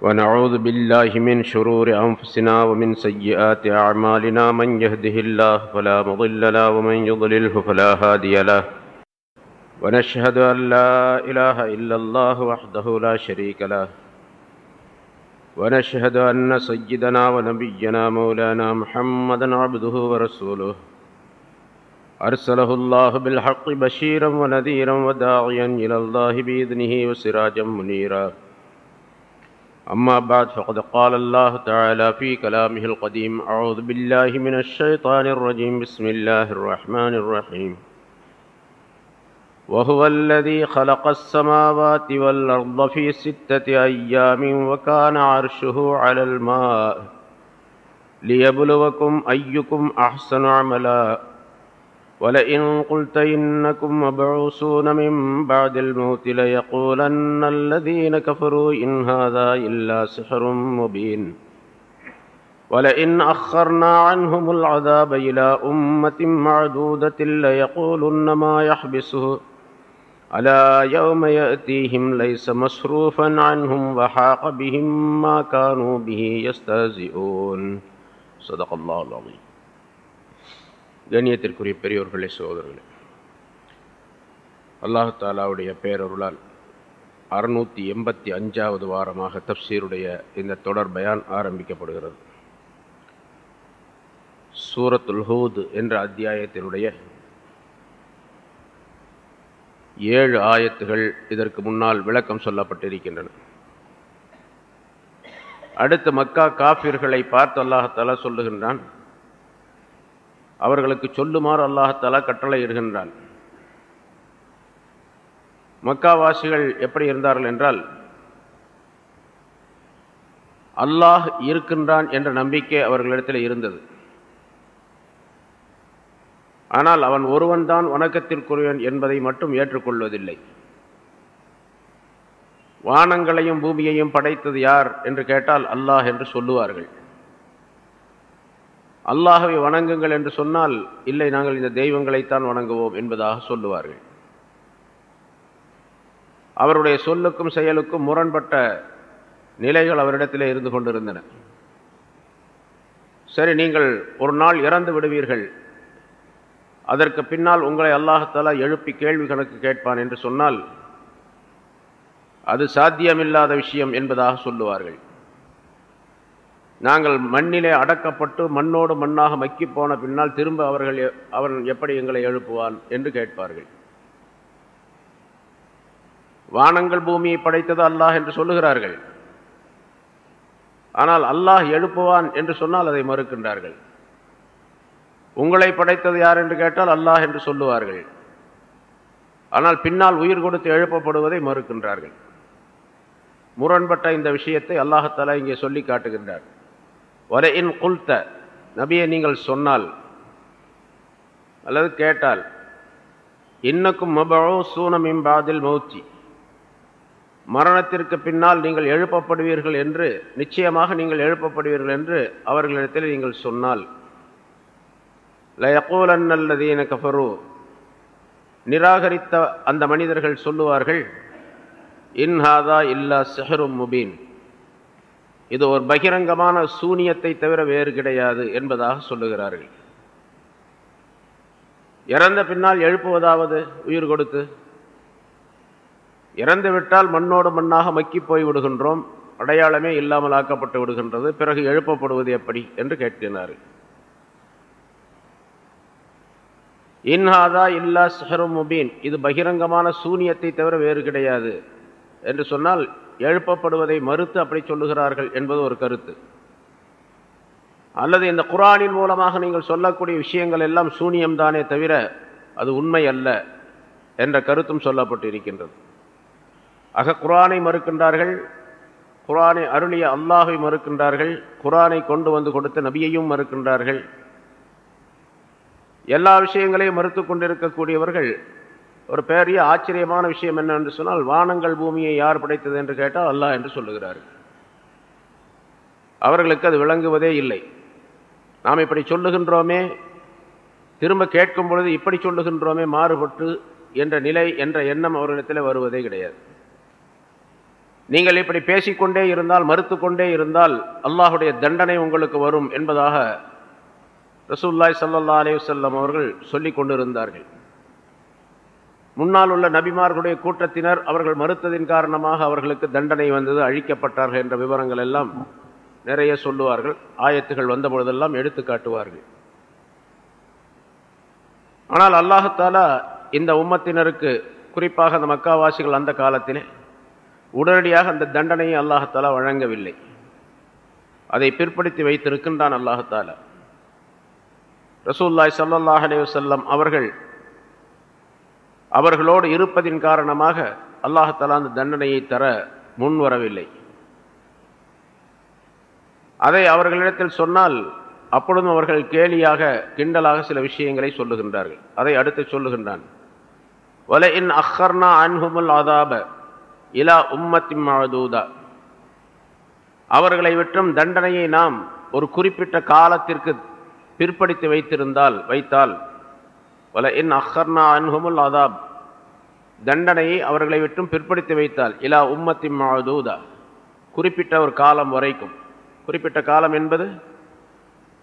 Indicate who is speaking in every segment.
Speaker 1: ونعوذ بالله من شرور أنفسنا ومن سيئات أعمالنا من يهده الله فلا مضل له ومن يضلله فلا هادي له. ونشهد أن لا إله إلا الله وحده لا شريك له. ونشهد أن سيدنا ونبينا مولانا محمدا عبده ورسوله. أرسله الله بالحق بشيرا ونذيرا وداعيا إلى الله بإذنه وسراجا منيرا. أما بعد فقد قال الله تعالى في كلامه القديم أعوذ بالله من الشيطان الرجيم بسم الله الرحمن الرحيم. وهو الذي خلق السماوات والأرض في ستة أيام وكان عرشه على الماء. ليبلوكم أيكم أحسن عملا. ولئن قلت إنكم مبعوثون من بعد الموت ليقولن الذين كفروا إن هذا إلا سحر مبين. ولئن أخرنا عنهم العذاب إلى أمة معدودة ليقولن ما يحبسه. ألا يوم يأتيهم ليس مصروفا عنهم وحاق بهم ما كانوا به يستهزئون. صدق الله العظيم. கண்ணியத்திற்குரிய பெரியோர்களே சகோதரர்களே. அல்லாஹாலாவுடைய பேரொருளால் அறுநூற்றி எண்பத்தி அஞ்சாவது வாரமாக தப்சீருடைய இந்த தொடர் பயான் ஆரம்பிக்கப்படுகிறது. சூரத்துல் ஹூத் என்ற அத்தியாயத்தினுடைய ஏழு ஆயத்துகள் இதற்கு முன்னால் விளக்கம் சொல்லப்பட்டிருக்கின்றன. அடுத்து மக்கா காஃபிர்களை பார்த்து அல்லாஹாலா சொல்லுகின்றான் அவர்களுக்கு சொல்லுமாறு அல்லாஹத்தாலா கட்டளை இடுகின்றான் மக்காவாசிகள் எப்படி இருந்தார்கள் என்றால் அல்லாஹ் இருக்கின்றான் என்ற நம்பிக்கை அவர்களிடத்தில் இருந்தது. ஆனால் அவன் ஒருவன்தான் வணக்கத்திற்குரியவன் என்பதை மட்டும் ஏற்றுக்கொள்வதில்லை. வானங்களையும் பூமியையும் படைத்தது யார் என்று கேட்டால் அல்லாஹ் என்று சொல்லுவார்கள். அல்லாஹவை வணங்குங்கள் என்று சொன்னால் இல்லை நாங்கள் இந்த தெய்வங்களைத்தான் வணங்குவோம் என்பதாக சொல்லுவார்கள். அவருடைய சொல்லுக்கும் செயலுக்கும் முரண்பட்ட நிலைகள் அவரிடத்திலே இருந்து கொண்டிருந்தன. சரி நீங்கள் ஒரு நாள் இறந்து விடுவீர்கள். அதற்கு பின்னால் உங்களை அல்லாஹாலா எழுப்பி கேள்வி கணக்கு கேட்பான் என்று சொன்னால் அது சாத்தியமில்லாத விஷயம் என்பதாக சொல்லுவார்கள். நாங்கள் மண்ணிலே அடக்கப்பட்டு மண்ணோடு மண்ணாக மக்கி போன பின்னால் திரும்ப அவர்கள் அவன் எப்படி எங்களை எழுப்புவான் என்று கேட்பார்கள். வானங்கள் பூமியை படைத்தது அல்லாஹ் என்று சொல்லுகிறார்கள். ஆனால் அல்லாஹ் எழுப்புவான் என்று சொன்னால் அதை மறுக்கின்றார்கள். உங்களை படைத்தது யார் என்று கேட்டால் அல்லாஹ் என்று சொல்லுவார்கள். ஆனால் பின்னால் உயிர் கொடுத்து எழுப்பப்படுவதை மறுக்கின்றார்கள். முரண்பட்ட இந்த விஷயத்தை அல்லாஹத்தாலா இங்கே சொல்லி காட்டுகின்றார். வரை இன் குல்த. நபியை நீங்கள் சொன்னால் அல்லது கேட்டால் இன்னக்கும் மபழோ சூனமின் பாதில் மௌச்சி மரணத்திற்கு பின்னால் நீங்கள் எழுப்பப்படுவீர்கள் என்று நிச்சயமாக நீங்கள் எழுப்பப்படுவீர்கள் என்று அவர்களிடத்தில் நீங்கள் சொன்னால் லயகூலன்னல்லதீன கஃபரு. நிராகரித்த அந்த மனிதர்கள் சொல்லுவார்கள் இன்ஹாதா இல்லா செஹரும் முபீன். இது ஒரு பகிரங்கமான சூனியத்தை தவிர வேறு கிடையாது என்பதாக சொல்லுகிறார்கள். இறந்த பின்னால் எழுப்புவதாவது உயிர் கொடுத்து இறந்து விட்டால் மண்ணோடு மண்ணாக மக்கி போய் விடுகின்றோம் அடையாளமே இல்லாமல் ஆக்கப்பட்டு விடுகின்றது பிறகு எழுப்பப்படுவது எப்படி என்று கேட்டினார் இன்ஹாதா இல்லா சஹரும் முபீன். இது பகிரங்கமான சூனியத்தை தவிர வேறு கிடையாது என்று சொன்னால் எழுப்பப்படுவதை மறுத்து அப்படி சொல்லுகிறார்கள் என்பது ஒரு கருத்து. அல்லது இந்த குரானின் மூலமாக நீங்கள் சொல்லக்கூடிய விஷயங்கள் எல்லாம் சூனியம்தானே தவிர அது உண்மை அல்ல என்ற கருத்தும் சொல்லப்பட்டு இருக்கின்றது ஆக குரானை மறுக்கின்றார்கள் குரானை அருளிய அல்லாஹை மறுக்கின்றார்கள் குரானை கொண்டு வந்து கொடுத்த நபியையும் மறுக்கின்றார்கள். எல்லா விஷயங்களையும் மறுத்து கொண்டிருக்கக்கூடியவர்கள் ஒரு பெரிய ஆச்சரியமான விஷயம் என்ன என்று சொன்னால் வானங்கள் பூமியை யார் படைத்தது என்று கேட்டால் அல்லாஹ் என்று சொல்லுகிறார்கள் அவர்களுக்கு அது விளங்குவதே இல்லை. நாம் இப்படி சொல்லுகின்றோமே திரும்ப கேட்கும் பொழுது இப்படி சொல்லுகின்றோமே மாறுபட்டு என்ற நிலை என்ற எண்ணம் அவர்களிடத்தில் வருவதே கிடையாது. நீங்கள் இப்படி பேசிக்கொண்டே இருந்தால் மறுத்து கொண்டே இருந்தால் அல்லாஹுடைய தண்டனை உங்களுக்கு வரும் என்பதாக ரசூல்லாய் சல்லா அலேவ் செல்லம் அவர்கள் சொல்லிக் கொண்டிருந்தார்கள் முன்னால் உள்ள நபிமார்களுடைய கூட்டத்தினர் அவர்கள் மறுத்ததின் காரணமாக அவர்களுக்கு தண்டனை வந்தது அழிக்கப்பட்டார்கள் என்ற விவரங்கள் எல்லாம் நிறைய சொல்லுவார்கள். ஆயத்துகள் வந்த பொழுதெல்லாம் எடுத்து காட்டுவார்கள். ஆனால் அல்லாஹத்தாலா இந்த உம்மத்தினருக்கு குறிப்பாக அந்த மக்காவாசிகள் அந்த காலத்திலே உடனடியாக அந்த தண்டனையை அல்லாஹத்தாலா வழங்கவில்லை. அதை பிற்படுத்தி வைத்திருக்கின்றான் அல்லாஹத்தாலா. ரசூல்லாய் சல்லாஹ் அலி வல்லம் அவர்கள் அவர்களோடு இருப்பதின் காரணமாக அல்லாஹாலா அந்த தண்டனையை தர முன்வரவில்லை அதை அவர்களிடத்தில் சொன்னால் அப்பொழுதும் அவர்கள் கேலியாக கிண்டலாக சில விஷயங்களை சொல்லுகின்றார்கள். அதை அடுத்து சொல்லுகின்றான். வல இன் அஹர்னா அன்ஹுமுல் அதாப இலா உம்மத்தி மழதூதா அவர்களை விட்டும் தண்டனையை நாம் ஒரு குறிப்பிட்ட காலத்திற்கு பிற்படுத்தி வைத்திருந்தால் வைத்தால் வல இன் அஹர்னா அன்ஹுமுல் அதாப். தண்டனையை அவர்களை விட்டும் பிற்படுத்தி வைத்தால் இலா உம்மத்தி மாதூதா குறிப்பிட்ட ஒரு காலம் வரைக்கும். குறிப்பிட்ட காலம் என்பது?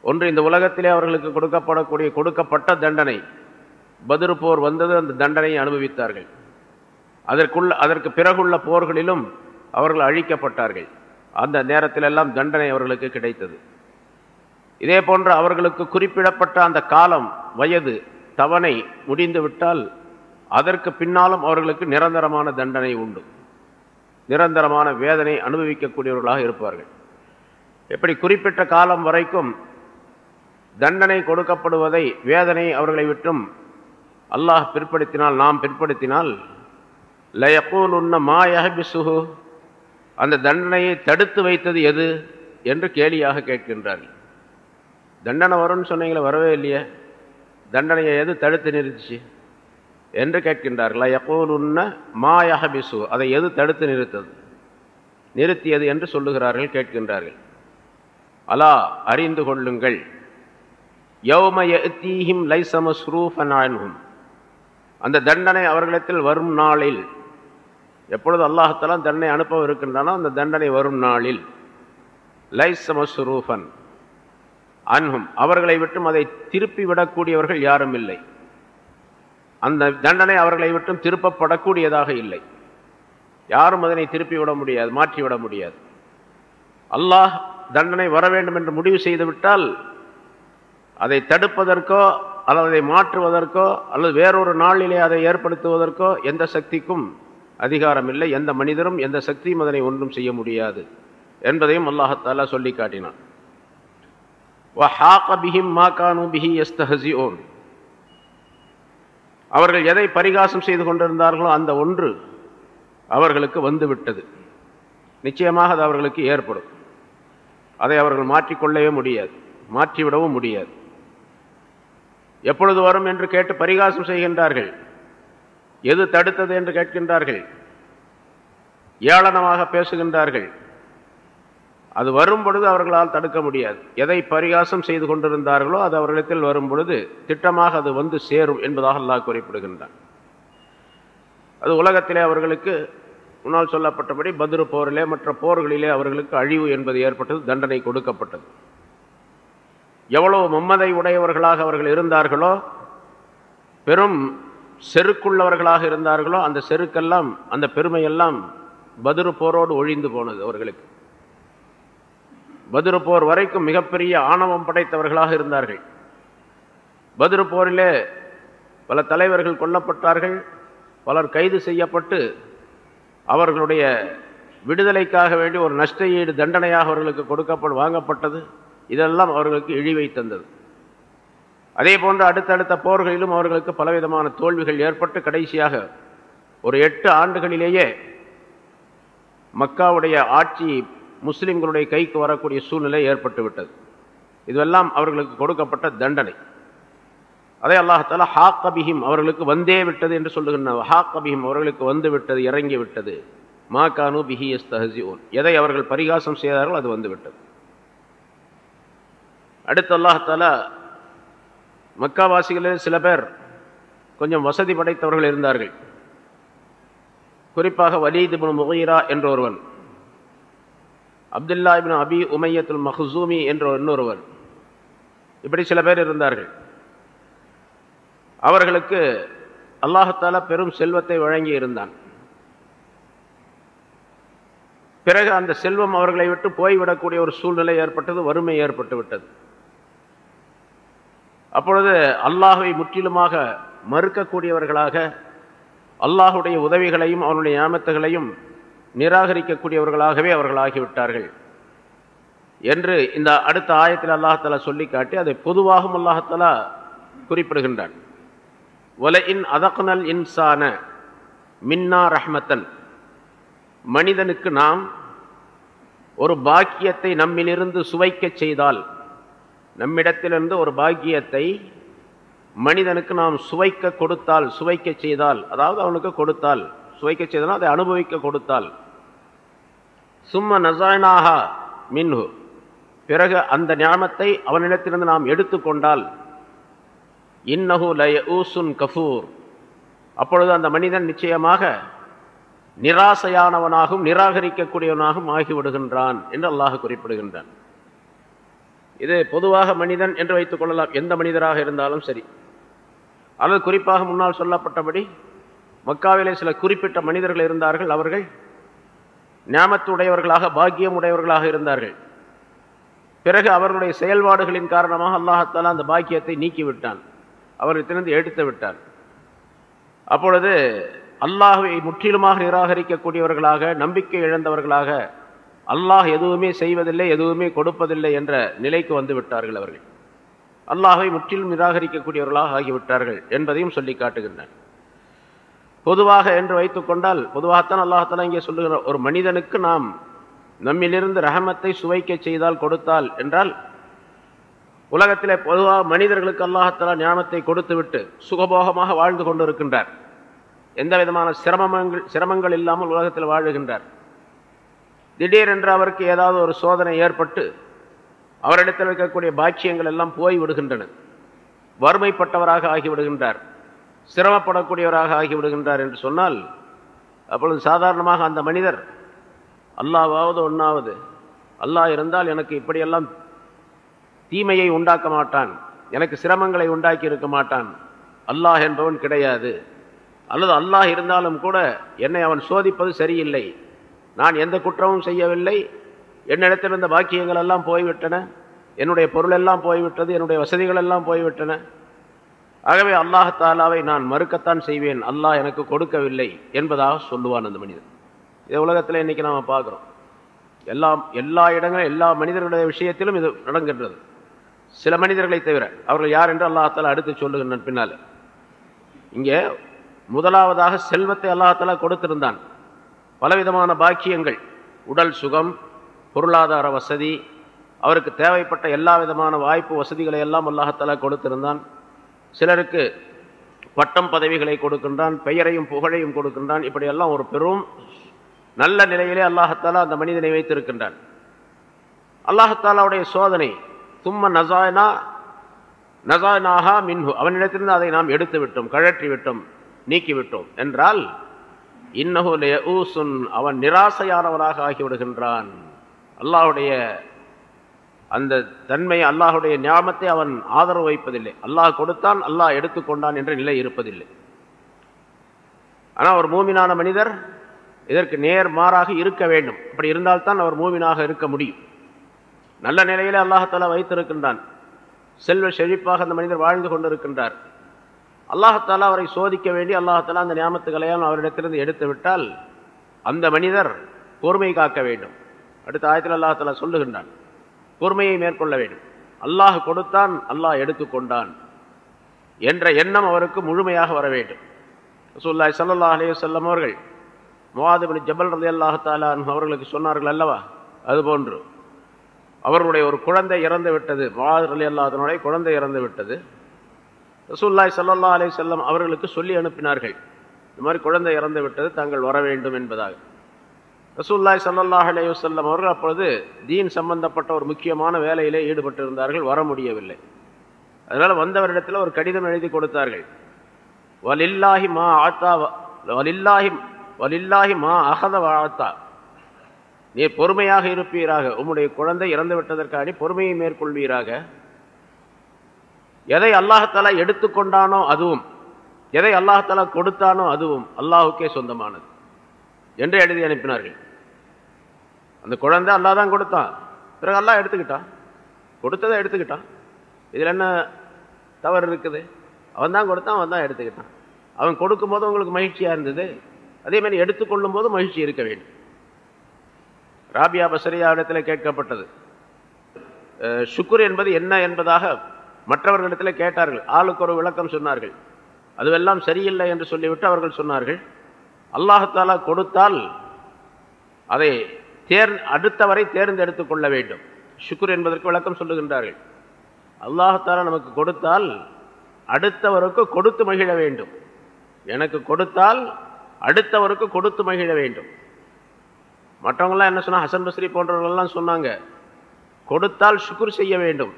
Speaker 1: ஒன்று இந்த உலகத்திலே அவர்களுக்கு கொடுக்கப்படக்கூடிய கொடுக்கப்பட்ட தண்டனை. பதிரு போர் வந்தது அந்த தண்டனையை அனுபவித்தார்கள். அதற்குள்ள அதற்கு பிறகுள்ள போர்களிலும் அவர்கள் அழிக்கப்பட்டார்கள். அந்த நேரத்திலெல்லாம் தண்டனை அவர்களுக்கு கிடைத்தது. இதே போன்று அவர்களுக்கு குறிப்பிடப்பட்ட அந்த காலம் வயது தவணை முடிந்து விட்டால் அதற்கு பின்னாலும் அவர்களுக்கு நிரந்தரமான தண்டனை உண்டு. நிரந்தரமான வேதனை அனுபவிக்கக்கூடியவர்களாக இருப்பார்கள். எப்படி குறிப்பிட்ட காலம் வரைக்கும் தண்டனை கொடுக்கப்படுவதை வேதனை அவர்களை விட்டும் அல்லாஹ் பிற்படுத்தினால் நாம் பிற்படுத்தினால் லயக்கூல் உன்ன மாயஹபிசுஹு அந்த தண்டனையை தடுத்து வைத்தது எது? என்று கேலியாக கேட்கின்றார்கள். தண்டனை வரும்னு சொன்னீங்களே வரவே இல்லையே. தண்டனையை எது தடுத்து நிறுத்திச்சு? என்று கேட்கின்றார்கள் யகோலுன்ன உன்ன மாயஹபிசு அதை எது தடுத்து நிறுத்தது? நிறுத்தியது என்று சொல்லுகிறார்கள் கேட்கின்றார்கள். அலா அறிந்து கொள்ளுங்கள். யௌமயத்தீஹிம் லைசமஸ்ரூஃபனான்ஹும் அந்த தண்டனை அவர்களிடத்தில் வரும் நாளில் எப்பொழுது அல்லாஹத்தலாம் தண்டனை அனுப்ப இருக்கின்றனோ அந்த தண்டனை வரும் நாளில் லைசமஸ்ரூஃபன் அன்ஹும் அவர்களை விட்டும் அதை திருப்பி விடக்கூடியவர்கள் யாரும் இல்லை. அந்த தண்டனை அவர்களை விட்டும் திருப்பப்படக்கூடியதாக இல்லை. யாரும் அதனை திருப்பி விட முடியாது மாற்றிவிட முடியாது. அல்லாஹ் தண்டனை வர வேண்டும் என்று முடிவு செய்துவிட்டால் அதை தடுப்பதற்கோ அல்லது அதை மாற்றுவதற்கோ அல்லது வேறொரு நாளிலே அதை ஏற்படுத்துவதற்கோ எந்த சக்திக்கும் அதிகாரம் இல்லை எந்த மனிதரும் எந்த சக்தியும் அதனை ஒன்றும் செய்ய முடியாது என்பதையும் அல்லாஹத்தாலா சொல்லி காட்டினான் அவர்கள் எதை பரிகாசம் செய்து கொண்டிருந்தார்களோ அந்த ஒன்று அவர்களுக்கு வந்துவிட்டது. நிச்சயமாக அது அவர்களுக்கு ஏற்படும். அதை அவர்கள் மாற்றிக்கொள்ளவே முடியாது மாற்றிவிடவும் முடியாது. எப்பொழுது வரும் என்று கேட்டு பரிகாசம் செய்கின்றார்கள்? எது தடுத்தது என்று கேட்கின்றார்கள்? ஏளனமாக பேசுகின்றார்கள். அது வரும் பொழுது அவர்களால் தடுக்க முடியாது. எதை பரிகாசம் செய்து கொண்டிருந்தார்களோ அது அவர்களிடத்தில் வரும் பொழுது திட்டமாக அது வந்து சேரும் என்பதாக அல்லாஹ் குறிப்பிடுகின்றான். அது உலகத்திலே அவர்களுக்கு முன்னால் சொல்லப்பட்டபடி பதிரு போரிலே மற்ற போர்களிலே அவர்களுக்கு அழிவு என்பது ஏற்பட்டது தண்டனை கொடுக்கப்பட்டது. எவ்வளவு மம்மதை உடையவர்களாக அவர்கள் இருந்தார்களோ பெரும் செருக்குள்ளவர்களாக இருந்தார்களோ அந்த செருக்கெல்லாம் அந்த பெருமையெல்லாம் பதிரு போரோடு ஒழிந்து போனது அவர்களுக்கு. பதிரு போர் வரைக்கும் மிகப்பெரிய ஆணவம் படைத்தவர்களாக இருந்தார்கள். பதிரு போரிலே பல தலைவர்கள் கொல்லப்பட்டார்கள். பலர் கைது செய்யப்பட்டு அவர்களுடைய விடுதலைக்காக வேண்டி ஒரு நஷ்ட ஈடு தண்டனையாக அவர்களுக்கு கொடுக்கப்பட வாங்கப்பட்டது. இதெல்லாம் அவர்களுக்கு இழிவை தந்தது. அதே போன்று அடுத்தடுத்த போர்களிலும் அவர்களுக்கு பலவிதமான தோல்விகள் ஏற்பட்டு கடைசியாக ஒரு எட்டு ஆண்டுகளிலேயே மக்காவுடைய ஆட்சி முஸ்லிம்களுடைய கைக்கு வரக்கூடிய சூழ்நிலை ஏற்பட்டு விட்டது இதுவெல்லாம் அவர்களுக்கு கொடுக்கப்பட்ட தண்டனை. அதே அல்லாஹால ஹாக்கபிஹிம் அவர்களுக்கு வந்தே விட்டது என்று சொல்லுகின்ற ஹாக்கபிஹிம் அவர்களுக்கு வந்து விட்டது இறங்கி விட்டது. மா கானு பிஹி எஸ் தஹசிஓன் எதை அவர்கள் பரிகாசம் செய்தார்கள் அது வந்துவிட்டது அடுத்து அல்லாஹால மக்காவாசிகளில் சில பேர் கொஞ்சம் வசதி படைத்தவர்கள் இருந்தார்கள். குறிப்பாக வலீத் முகீரா என்ற ஒருவன். அப்துல்லா இபின் அபி உமையத்துல் மஹசூமி என்ற இன்னொருவர். இப்படி சில பேர் இருந்தார்கள். அவர்களுக்கு அல்லாஹத்தாலா பெரும் செல்வத்தை வழங்கி இருந்தான். பிறகு அந்த செல்வம் அவர்களை விட்டு போய்விடக்கூடிய ஒரு சூழ்நிலை ஏற்பட்டது வறுமை ஏற்பட்டு விட்டது. அப்பொழுது அல்லாஹை முற்றிலுமாக மறுக்கக்கூடியவர்களாக அல்லாஹுடைய உதவிகளையும் அவனுடைய ஞாபகத்துகளையும் நிராகரிக்கக்கூடியவர்களாகவே அவர்கள் ஆகிவிட்டார்கள் என்று இந்த அடுத்த ஆயத்தில் அல்லாஹாலா சொல்லி காட்டி அதை பொதுவாகவும் அல்லாஹாலா குறிப்பிடுகின்றான். ஒல இன் அதக்னல் இன்சான மின்னா ரஹ்மத்தன். மனிதனுக்கு நாம் ஒரு பாக்கியத்தை நம்மிலிருந்து சுவைக்கச் செய்தால் நம்மிடத்திலிருந்து ஒரு பாக்கியத்தை மனிதனுக்கு நாம் சுவைக்க கொடுத்தால் சுவைக்க செய்தால் அதாவது அவனுக்கு கொடுத்தால் சுவைக்க செய்தால் அதை அனுபவிக்க கொடுத்தால் சும்ம நசாயனாக மின்ஹு. பிறகு அந்த ஞானத்தை அவனிடத்திலிருந்து நாம் எடுத்துக்கொண்டால் இன்னஹு லய ஊசுன் கஃபூர். அப்பொழுது அந்த மனிதன் நிச்சயமாக நிராசையானவனாகவும் நிராகரிக்கக்கூடியவனாகவும் ஆகிவிடுகின்றான் என்று அல்லாஹ் குறிப்பிடுகின்றான். இது பொதுவாக மனிதன் என்று வைத்துக் கொள்ளலாம். எந்த மனிதராக இருந்தாலும் சரி. அல்லது குறிப்பாக முன்னால் சொல்லப்பட்டபடி மக்காவிலே சில குறிப்பிட்ட மனிதர்கள் இருந்தார்கள். அவர்கள் ஞாபத்துடையவர்களாக பாக்கியம் உடையவர்களாக இருந்தார்கள். பிறகு அவர்களுடைய செயல்பாடுகளின் காரணமாக அல்லாஹத்தாலா அந்த பாக்கியத்தை நீக்கிவிட்டான். அவர்களிடத்திலிருந்து எடுத்து விட்டான். அப்பொழுது அல்லாஹை முற்றிலுமாக நிராகரிக்கக்கூடியவர்களாக நம்பிக்கை இழந்தவர்களாக அல்லாஹ் எதுவுமே செய்வதில்லை எதுவுமே கொடுப்பதில்லை என்ற நிலைக்கு வந்து விட்டார்கள் அவர்கள். அல்லாஹை முற்றிலும் நிராகரிக்கக்கூடியவர்களாக ஆகிவிட்டார்கள் என்பதையும் சொல்லி காட்டுகின்றனர் பொதுவாக என்று வைத்துக்கொண்டால் பொதுவாகத்தான் அல்லாஹத்தலா இங்கே சொல்லுகிற ஒரு மனிதனுக்கு நாம் நம்மிலிருந்து ரஹமத்தை சுவைக்க செய்தால் கொடுத்தால் என்றால் உலகத்திலே பொதுவாக மனிதர்களுக்கு அல்லாஹத்தலா ஞானத்தை கொடுத்துவிட்டு சுகபோகமாக வாழ்ந்து கொண்டிருக்கின்றார். எந்த விதமான சிரமங்கள் சிரமங்கள் இல்லாமல் உலகத்தில் வாழுகின்றார். திடீரென்று அவருக்கு ஏதாவது ஒரு சோதனை ஏற்பட்டு அவரிடத்தில் இருக்கக்கூடிய பாக்கியங்கள் எல்லாம் போய் விடுகின்றன வறுமைப்பட்டவராக ஆகிவிடுகின்றார். சிரமப்படக்கூடியவராக ஆகிவிடுகின்றார் என்று சொன்னால் அப்பொழுது சாதாரணமாக அந்த மனிதர் அல்லாவாவது ஒன்றாவது அல்லாஹ் இருந்தால் எனக்கு இப்படியெல்லாம் தீமையை உண்டாக்க மாட்டான். எனக்கு சிரமங்களை உண்டாக்கி இருக்க மாட்டான். அல்லாஹ் என்பவன் கிடையாது. அல்லது அல்லாஹ் இருந்தாலும் கூட என்னை அவன் சோதிப்பது சரியில்லை. நான் எந்த குற்றமும் செய்யவில்லை. என்னிடத்திலிருந்த பாக்கியங்கள் எல்லாம் போய்விட்டன. என்னுடைய பொருள் எல்லாம் போய்விட்டது. என்னுடைய வசதிகள் எல்லாம் போய்விட்டன. ஆகவே அல்லாஹ் தாலாவை நான் மறுக்கத்தான் செய்வேன். அல்லாஹ் எனக்கு கொடுக்கவில்லை என்பதாக சொல்லுவான் அந்த மனிதன். இதை உலகத்தில் இன்னைக்கு நாம் பார்க்குறோம். எல்லா எல்லா இடங்களும் எல்லா மனிதர்களுடைய விஷயத்திலும் இது நடக்கின்றது. சில மனிதர்களை தவிர அவர்கள் யார் என்று அல்லாஹாலா அடுத்து சொல்லுகின்ற பின்னால். இங்கே முதலாவதாக செல்வத்தை அல்லாஹாலா கொடுத்திருந்தான். பலவிதமான பாக்கியங்கள் உடல் சுகம் பொருளாதார வசதி அவருக்கு தேவைப்பட்ட எல்லா விதமான வாய்ப்பு வசதிகளை எல்லாம் அல்லாஹாலா கொடுத்திருந்தான். சிலருக்கு பட்டம் பதவிகளை கொடுக்கின்றான் பெயரையும் புகழையும் கொடுக்கின்றான். இப்படியெல்லாம் ஒரு பெரும் நல்ல நிலையிலே அல்லாஹத்தாலா அந்த மனிதனை வைத்திருக்கின்றான். அல்லாஹத்தாலாவுடைய சோதனை தும்ம நசாயனா நசாயனாகா மின்ஹு. அவனிடத்திலிருந்து அதை நாம் எடுத்து விட்டோம் கழற்றி விட்டோம் நீக்கிவிட்டோம் என்றால் இன்னஹு ஊசுன் அவன் நிராசையானவனாக ஆகிவிடுகின்றான். அல்லாஹுடைய அந்த தன்மை அல்லாஹுடைய ஞாபத்தை அவன் ஆதரவு வைப்பதில்லை. அல்லாஹ் கொடுத்தான் அல்லாஹ் எடுத்துக்கொண்டான் என்ற நிலை இருப்பதில்லை. ஆனால் ஒரு மூமினான மனிதர் இதற்கு நேர் மாறாக இருக்க வேண்டும். அப்படி இருந்தால்தான் அவர் மூமினாக இருக்க முடியும். நல்ல நிலையிலே அல்லாஹாலா வைத்திருக்கின்றான். செல்வ செழிப்பாக அந்த மனிதர் வாழ்ந்து கொண்டிருக்கின்றார். அல்லாஹாலா அவரை சோதிக்க வேண்டி அல்லாஹத்தாலா அந்த ஞாபகத்துக்களையால் அவரிடத்திலிருந்து எடுத்து விட்டால் அந்த மனிதர் பொறுமை காக்க வேண்டும். அடுத்த ஆயத்தில் அல்லாஹத்தாலா சொல்லுகின்றான். பொறுமையை மேற்கொள்ள வேண்டும். அல்லாஹ் கொடுத்தான் அல்லாஹ் எடுத்துக்கொண்டான் என்ற எண்ணம் அவருக்கு முழுமையாக வர வேண்டும். ரசூல்லாய் சல்லா அலே செல்லம் அவர்கள் முவாதுபின் ஜபல் ரதி அல்லாஹாலா அவர்களுக்கு சொன்னார்கள் அல்லவா? அதுபோன்று அவர்களுடைய ஒரு குழந்தை இறந்து விட்டது முவாது அலி அல்லாஹனுடைய குழந்தை இறந்து விட்டது. ரசூல்லாய் சல்லா அலே செல்லம் அவர்களுக்கு சொல்லி அனுப்பினார்கள் இந்த மாதிரி குழந்தை இறந்து விட்டது தாங்கள் வர வேண்டும் என்பதாக. ரசூல்லாய் சல்லாஹ் அலே அவர்கள் அப்பொழுது தீன் சம்பந்தப்பட்ட ஒரு முக்கியமான வேலையிலே ஈடுபட்டிருந்தார்கள் வர முடியவில்லை. அதனால் வந்தவரிடத்தில் ஒரு கடிதம் எழுதி கொடுத்தார்கள். வலில்லாஹி மா ஆத்தா வலில்லாஹி வலில்லாஹி மா அகத வாழ்த்தா நீர் பொறுமையாக இருப்பீராக உம்முடைய குழந்தை இறந்து விட்டதற்காக பொறுமையை மேற்கொள்வீராக. எதை அல்லாஹாலா எடுத்துக்கொண்டானோ அதுவும் எதை அல்லாஹாலா கொடுத்தானோ அதுவும் அல்லாஹுக்கே சொந்தமானது. என்று எழுதி அனுப்பினார்கள். அந்த குழந்தை அல்லா தான் கொடுத்தான். பிறகு அல்லாஹ் எடுத்துக்கிட்டான். கொடுத்ததை எடுத்துக்கிட்டான். இதில் என்ன தவறு இருக்குது? அவன் தான் கொடுத்தான் அவன் தான் எடுத்துக்கிட்டான். அவன் கொடுக்கும் போது உங்களுக்கு மகிழ்ச்சியாக இருந்தது? அதே மாதிரி எடுத்துக்கொள்ளும் போது மகிழ்ச்சி இருக்க வேண்டும். ராபியா பசரியா இடத்துல கேட்கப்பட்டது. சுக்குர் என்பது என்ன என்பதாக மற்றவர்களிடத்தில் கேட்டார்கள். ஆளுக்கு ஒரு விளக்கம் சொன்னார்கள். அதுவெல்லாம் சரியில்லை என்று சொல்லிவிட்டு அவர்கள் சொன்னார்கள். அல்லாஹாலா கொடுத்தால் அதை தேர் அடுத்தவரை தேர்ந்தெடுத்து கொள்ள வேண்டும். சுக்குர் என்பதற்கு விளக்கம் சொல்லுகின்றார்கள். அல்லாஹாலா நமக்கு கொடுத்தால் அடுத்தவருக்கு கொடுத்து மகிழ வேண்டும். எனக்கு கொடுத்தால் அடுத்தவருக்கு கொடுத்து மகிழ வேண்டும். மற்றவங்களாம் என்ன சொன்னால் ஹசன் பஸ்ரி போன்றவர்கள்லாம் சொன்னாங்க கொடுத்தால் சுக்குர் செய்ய வேண்டும்.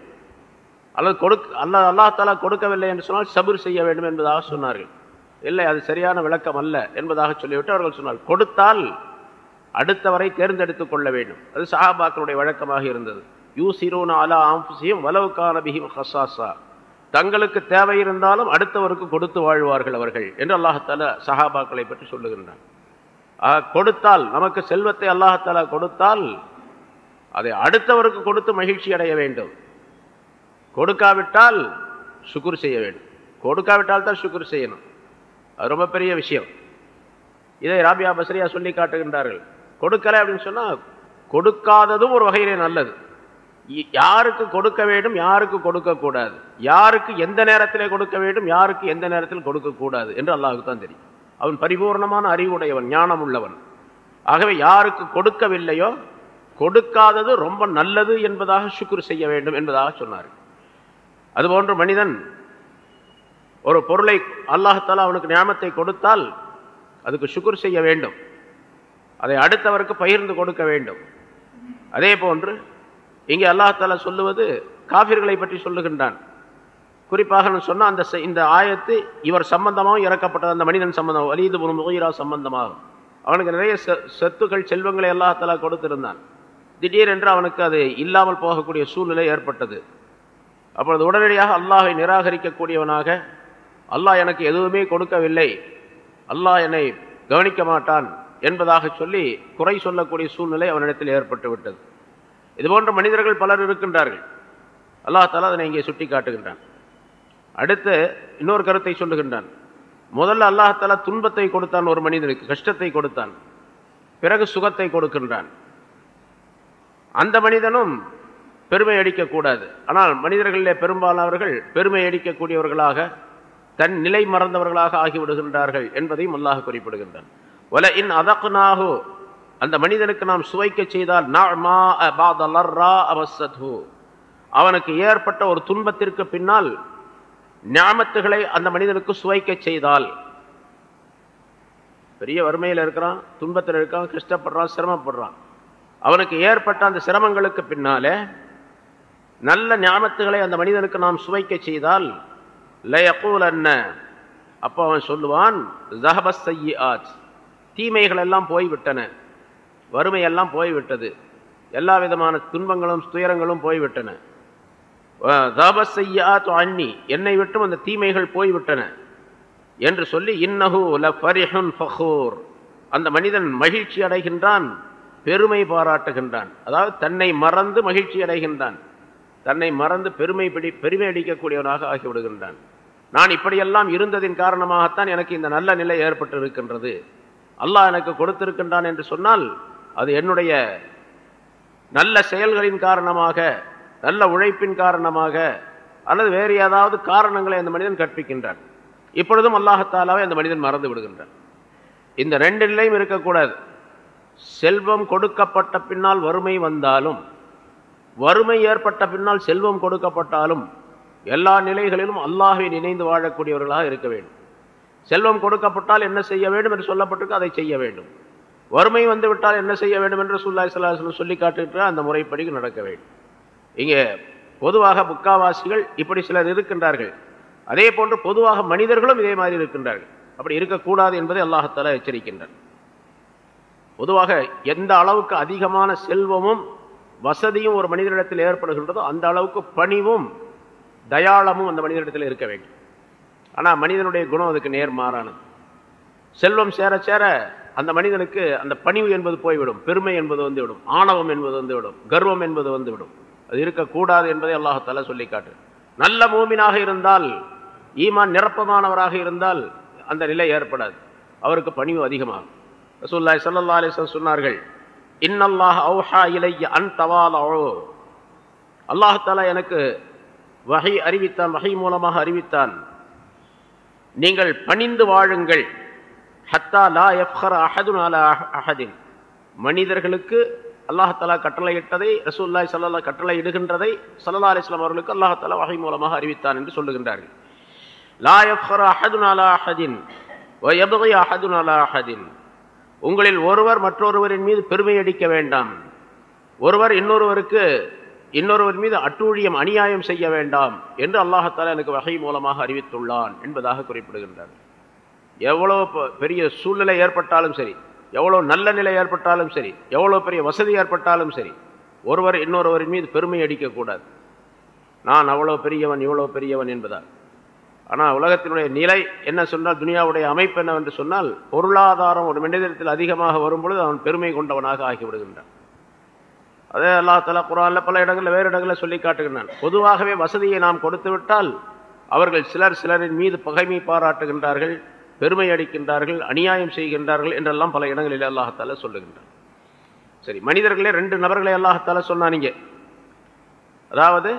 Speaker 1: அல்லது கொடுக்க அல்ல அல்லாஹாலா கொடுக்கவில்லை என்று சொன்னால் சபுர் செய்ய வேண்டும் என்பதாக சொன்னார்கள். இல்லை அது சரியான விளக்கம் அல்ல என்பதாக சொல்லிவிட்டு அவர்கள் சொன்னார் கொடுத்தால் அடுத்தவரை தேர்ந்தெடுத்துக் கொள்ள வேண்டும். அது சஹாபாக்களுடைய வழக்கமாக இருந்தது. யூ சிரோனா அலா ஆம்புசியும் வலவுக்கான பிஹிம் ஹசாசா தங்களுக்கு தேவை இருந்தாலும் அடுத்தவருக்கு கொடுத்து வாழ்வார்கள் அவர்கள் என்று அல்லாஹால சஹாபாக்களை பற்றி சொல்லுகின்றான். கொடுத்தால் நமக்கு செல்வத்தை அல்லாஹால கொடுத்தால் அதை அடுத்தவருக்கு கொடுத்து மகிழ்ச்சி அடைய வேண்டும். கொடுக்காவிட்டால் சுக்குர் செய்ய வேண்டும். கொடுக்காவிட்டால் தான் சுக்குர் செய்யணும். அது ரொம்ப பெரிய விஷயம். இதை ராபியா பஸ்ரியா சொல்லி காட்டுகின்றார்கள். கொடுக்கல அப்படின்னு சொன்னால் கொடுக்காததும் ஒரு வகையிலே நல்லது. யாருக்கு கொடுக்க வேண்டும் யாருக்கு கொடுக்கக்கூடாது யாருக்கு எந்த நேரத்திலே கொடுக்க வேண்டும் யாருக்கு எந்த நேரத்தில் கொடுக்கக்கூடாது என்று அல்லாஹுக்கு தான் தெரியும். அவன் பரிபூர்ணமான அறிவுடையவன் ஞானம் உள்ளவன் ஆகவே யாருக்கு கொடுக்கவில்லையோ கொடுக்காதது ரொம்ப நல்லது என்பதாக சுக்குர் செய்ய வேண்டும் என்பதாக சொன்னார் அதுபோன்று மனிதன் ஒரு பொருளை அல்லாஹால அவனுக்கு ஞாபகத்தை கொடுத்தால் அதுக்கு சுக்குர் செய்ய வேண்டும். அதை அடுத்தவருக்கு பகிர்ந்து கொடுக்க வேண்டும். அதே போன்று இங்கே அல்லாஹால சொல்லுவது காபிர்களை பற்றி சொல்லுகின்றான். குறிப்பாக சொன்னால் அந்த இந்த ஆயத்து இவர் சம்பந்தமாகவும் இறக்கப்பட்டது அந்த மனிதன் சம்பந்தம் வலிது முகிரா சம்பந்தமாகும். அவனுக்கு நிறைய சொத்துக்கள் செல்வங்களை அல்லாஹாலா கொடுத்திருந்தான். திடீரென்று அவனுக்கு அது இல்லாமல் போகக்கூடிய சூழ்நிலை ஏற்பட்டது. அப்பொழுது உடனடியாக அல்லாஹை நிராகரிக்கக்கூடியவனாக அல்லாஹ் எனக்கு எதுவுமே கொடுக்கவில்லை. அல்லாஹ் என்னை கவனிக்க மாட்டான். என்பதாக சொல்லி குறை சொல்லக்கூடிய சூழ்நிலை அவனிடத்தில் ஏற்பட்டு விட்டது. இதுபோன்ற மனிதர்கள் பலர் இருக்கின்றார்கள். அல்லாஹால அதனை இங்கே சுட்டி காட்டுகின்றான் அடுத்து இன்னொரு கருத்தை சொல்லுகின்றான். முதல்ல அல்லாஹால துன்பத்தை கொடுத்தான் ஒரு மனிதனுக்கு கஷ்டத்தை கொடுத்தான். பிறகு சுகத்தை கொடுக்கின்றான். அந்த மனிதனும் பெருமை அடிக்கக்கூடாது. ஆனால் மனிதர்களிலே பெரும்பாலானவர்கள் பெருமை அடிக்கக்கூடியவர்களாக தன் நிலை மறந்தவர்களாக ஆகிவிடுகின்றார்கள் என்பதையும் அல்லாஹ் குறிப்பிடுகின்றான். ஒல இன் அதக்குனாகு அந்த மனிதனுக்கு நாம் சுவைக்க செய்தால் அவனுக்கு ஏற்பட்ட ஒரு துன்பத்திற்கு பின்னால் ஞாபத்துகளை அந்த மனிதனுக்கு சுவைக்க செய்தால். பெரிய வறுமையில் இருக்கிறான் துன்பத்தில் இருக்கான் கஷ்டப்படுறான் சிரமப்படுறான். அவனுக்கு ஏற்பட்ட அந்த சிரமங்களுக்கு பின்னாலே நல்ல ஞாபகத்துகளை அந்த மனிதனுக்கு நாம் சுவைக்க செய்தால் லயக்கூல் என்ன அப்போ அவன் சொல்லுவான் தீமைகள் எல்லாம் போய்விட்டன. வறுமையெல்லாம் போய்விட்டது. எல்லா விதமான துன்பங்களும் துயரங்களும் போய்விட்டன. அன்னி என்னை விட்டும் அந்த தீமைகள் போய்விட்டன. என்று சொல்லி இன்னஹு ஃபஹூர். அந்த மனிதன் மகிழ்ச்சி அடைகின்றான் பெருமை பாராட்டுகின்றான். அதாவது தன்னை மறந்து மகிழ்ச்சி அடைகின்றான். தன்னை மறந்து பெருமை பிடி பெருமை அடிக்கக்கூடியவனாக ஆகிவிடுகின்றான். நான் இப்படியெல்லாம் இருந்ததின் காரணமாகத்தான் எனக்கு இந்த நல்ல நிலை ஏற்பட்டு இருக்கின்றது அல்லாஹ் எனக்கு கொடுத்திருக்கின்றான் என்று சொன்னால் அது என்னுடைய நல்ல செயல்களின் காரணமாக நல்ல உழைப்பின் காரணமாக அல்லது வேறு ஏதாவது காரணங்களை அந்த மனிதன் கற்பிக்கின்றான். இப்பொழுதும் அல்லாஹத்தாலாவே அந்த மனிதன் மறந்து விடுகின்றான். இந்த ரெண்டு நிலையும் இருக்கக்கூடாது. செல்வம் கொடுக்கப்பட்ட பின்னால் வறுமை வந்தாலும் வறுமை ஏற்பட்ட பின்னால் செல்வம் கொடுக்கப்பட்டாலும் எல்லா நிலைகளிலும் அல்லாஹை நினைந்து வாழக்கூடியவர்களாக இருக்க வேண்டும். செல்வம் கொடுக்கப்பட்டால் என்ன செய்ய வேண்டும் என்று சொல்லப்பட்டிருக்கு அதை செய்ய வேண்டும். வறுமை வந்து விட்டால் என்ன செய்ய வேண்டும் என்று சுல்லாய் சல்லாஹ் சொல்லி காட்டுகின்ற அந்த முறைப்படி நடக்க வேண்டும். இங்கே பொதுவாக புக்காவாசிகள் இப்படி சிலர் இருக்கின்றார்கள். அதே போன்று பொதுவாக மனிதர்களும் இதே மாதிரி இருக்கின்றார்கள். அப்படி இருக்கக்கூடாது என்பதை அல்லாஹத்தாலா எச்சரிக்கின்றார் பொதுவாக எந்த அளவுக்கு அதிகமான செல்வமும் வசதியும் ஒரு மனிதனிடத்தில் ஏற்படுகின்றதோ அந்த அளவுக்கு பணிவும் தயாளமும் அந்த மனிதனிடத்தில் இருக்க வேண்டும். ஆனால் மனிதனுடைய குணம் அதுக்கு நேர்மாறானது செல்வம் சேர சேர அந்த மனிதனுக்கு அந்த பணிவு என்பது போய்விடும் பெருமை என்பது வந்துவிடும் ஆணவம் என்பது வந்துவிடும் கர்வம் என்பது வந்துவிடும். அது இருக்கக்கூடாது என்பதை அல்லாஹால சொல்லி காட்டு நல்ல மூமினாக இருந்தால் ஈமான் நிரப்பமானவராக இருந்தால் அந்த நிலை ஏற்படாது. அவருக்கு பணிவு அதிகமாகும். ரசூல்லாய் சல்லா அலிஸ்லாம் சொன்னார்கள் இன்னல்லாஹ் அவுஹா இலைய அன் தவால் அல்லாஹாலா எனக்கு வகை அறிவித்தான் வகை மூலமாக அறிவித்தான். நீங்கள் பணிந்து வாழுங்கள். ஹத்தா லா எஃப்ஹர் அஹதுன் அலா அஹதின். மனிதர்களுக்கு அல்லாஹாலா கட்டளையிட்டதை ரசூல்லாய் சல்லா கட்டளை இடுகின்றதை சல்லா அலிஸ்லாம் அவர்களுக்கு அல்லாஹாலா வகை மூலமாக அறிவித்தான் என்று சொல்லுகின்றார்கள். லா எஃப்ஹர் அஹதுன் அலா அஹதின் வயபகை அஹதுன் அலா அஹதின். உங்களில் ஒருவர் மற்றொருவரின் மீது பெருமை அடிக்க வேண்டாம். ஒருவர் இன்னொருவருக்கு இன்னொருவர் மீது அட்டூழியம் அநியாயம் செய்ய வேண்டாம் என்று அல்லாஹத்தால் எனக்கு வகை மூலமாக அறிவித்துள்ளான் என்பதாக குறிப்பிடுகின்றார். எவ்வளோ பெரிய சூழ்நிலை ஏற்பட்டாலும் சரி எவ்வளோ நல்ல நிலை ஏற்பட்டாலும் சரி எவ்வளோ பெரிய வசதி ஏற்பட்டாலும் சரி ஒருவர் இன்னொருவரின் மீது பெருமை அடிக்கக்கூடாது நான் அவ்வளோ பெரியவன் இவ்வளோ பெரியவன் என்பதால். ஆனால் உலகத்தினுடைய நிலை என்ன சொன்னால் துனியாவுடைய அமைப்பு என்னவென்று சொன்னால் பொருளாதாரம் ஒரு மனிதத்தில் அதிகமாக வரும்பொழுது அவன் பெருமை கொண்டவனாக ஆகிவிடுகின்றான். அதே அல்லா தலா குரான்ல பல இடங்களில் வேறு இடங்களில் சொல்லி காட்டுகின்றான். பொதுவாகவே வசதியை நாம் கொடுத்து விட்டால் அவர்கள் சிலர் சிலரின் மீது பகைமை பாராட்டுகின்றார்கள் பெருமை அடிக்கின்றார்கள் அநியாயம் செய்கின்றார்கள் என்றெல்லாம் பல இடங்களில் அல்லாஹால சொல்லுகின்றான். சரி மனிதர்களே ரெண்டு நபர்களை அல்லாஹால சொன்னானீங்க அதாவது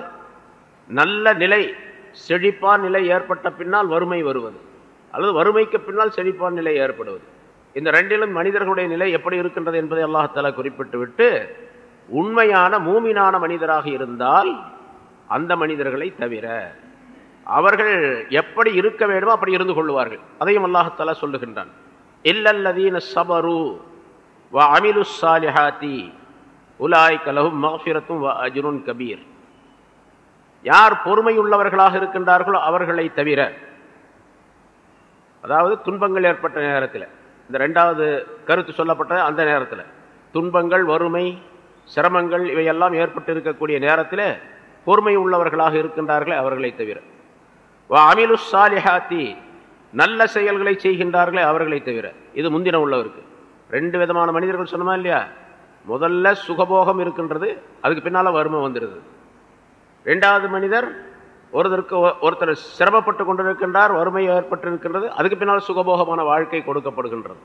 Speaker 1: நல்ல நிலை செழிப்பான் நிலை ஏற்பட்ட பின்னால் வறுமை வருவது அல்லது வறுமைக்கு பின்னால் செழிப்பான் நிலை ஏற்படுவது. இந்த ரெண்டிலும் மனிதர்களுடைய நிலை எப்படி இருக்கின்றது என்பதை அல்லாஹால குறிப்பிட்டு விட்டு உண்மையான மூமினான மனிதராக இருந்தால் அந்த மனிதர்களை தவிர அவர்கள் எப்படி இருக்க வேண்டுமோ அப்படி இருந்து கொள்வார்கள். அதையும் அல்லாஹால சொல்லுகின்றான். இல்லல்லதீன சபரு வ அமிலு சாலிஹாத்தி உலாய் கலகும் மஃபிரத்தும் வ அஜுருன் கபீர். யார் பொறுமை உள்ளவர்களாக இருக்கின்றார்களோ அவர்களை தவிர அதாவது துன்பங்கள் ஏற்பட்ட நேரத்தில் இந்த ரெண்டாவது கருத்து சொல்லப்பட்ட அந்த நேரத்தில் துன்பங்கள் வறுமை சிரமங்கள் இவையெல்லாம் ஏற்பட்டு இருக்கக்கூடிய நேரத்தில் பொறுமை உள்ளவர்களாக இருக்கின்றார்களே அவர்களை தவிர. அமிலு சாலிஹாத்தி நல்ல செயல்களை செய்கின்றார்களே அவர்களை தவிர. இது முந்தின உள்ளவருக்கு. ரெண்டு விதமான மனிதர்கள் சொன்னமா இல்லையா? முதல்ல சுகபோகம் இருக்கின்றது அதுக்கு பின்னால் வறுமை வந்துடுது ரெண்டாவது மனிதர் ஒருத்தருக்கு ஒருத்தர் சிரமப்பட்டு கொண்டிருக்கின்றார் வறுமை ஏற்பட்டிருக்கின்றது அதுக்கு பின்னால் சுகபோகமான வாழ்க்கை கொடுக்கப்படுகின்றது.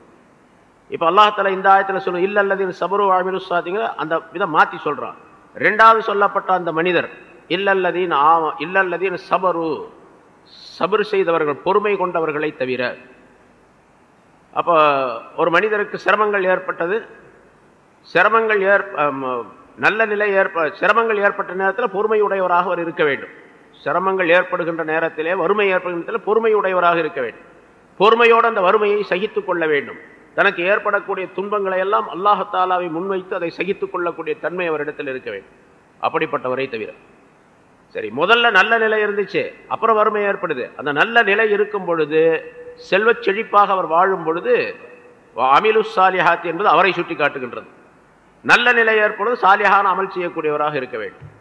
Speaker 1: இப்போ அல்லாஹால இந்த ஆயத்தில் சொல்லும் இல்ல அல்லது சபரு ஆமிரு அந்த இதை மாற்றி சொல்கிறான் ரெண்டாவது சொல்லப்பட்ட அந்த மனிதர் இல்லல்லதீன் ஆம இல்லல்லதீன் சபரு சபரு செய்தவர்கள் பொறுமை கொண்டவர்களை தவிர. அப்போ ஒரு மனிதருக்கு சிரமங்கள் ஏற்பட்டது சிரமங்கள் ஏற்ப நல்ல நிலை ஏற்ப சிரமங்கள் ஏற்பட்ட நேரத்தில் பொறுமை உடையவராக அவர் இருக்க வேண்டும். சிரமங்கள் ஏற்படுகின்ற நேரத்திலே வறுமை ஏற்படுகின்ற நேரத்தில் பொறுமை உடையவராக இருக்க வேண்டும். பொறுமையோடு அந்த வறுமையை சகித்து கொள்ள வேண்டும். தனக்கு ஏற்படக்கூடிய துன்பங்களை எல்லாம் அல்லாஹத்தாலாவை முன்வைத்து அதை சகித்துக் கொள்ளக்கூடிய தன்மை அவரிடத்தில் இருக்க வேண்டும். அப்படிப்பட்டவரை தவிர. சரி முதல்ல நல்ல நிலை இருந்துச்சு அப்புறம் வறுமை ஏற்படுது. அந்த நல்ல நிலை இருக்கும் பொழுது செல்வ செழிப்பாக அவர் வாழும் பொழுது அமிலு சாலிஹாத் என்பது அவரை சுட்டி காட்டுகின்றது நல்ல நிலை ஏற்படுவது சாலியான அமல் செய்யக்கூடியவராக இருக்க வேண்டும்.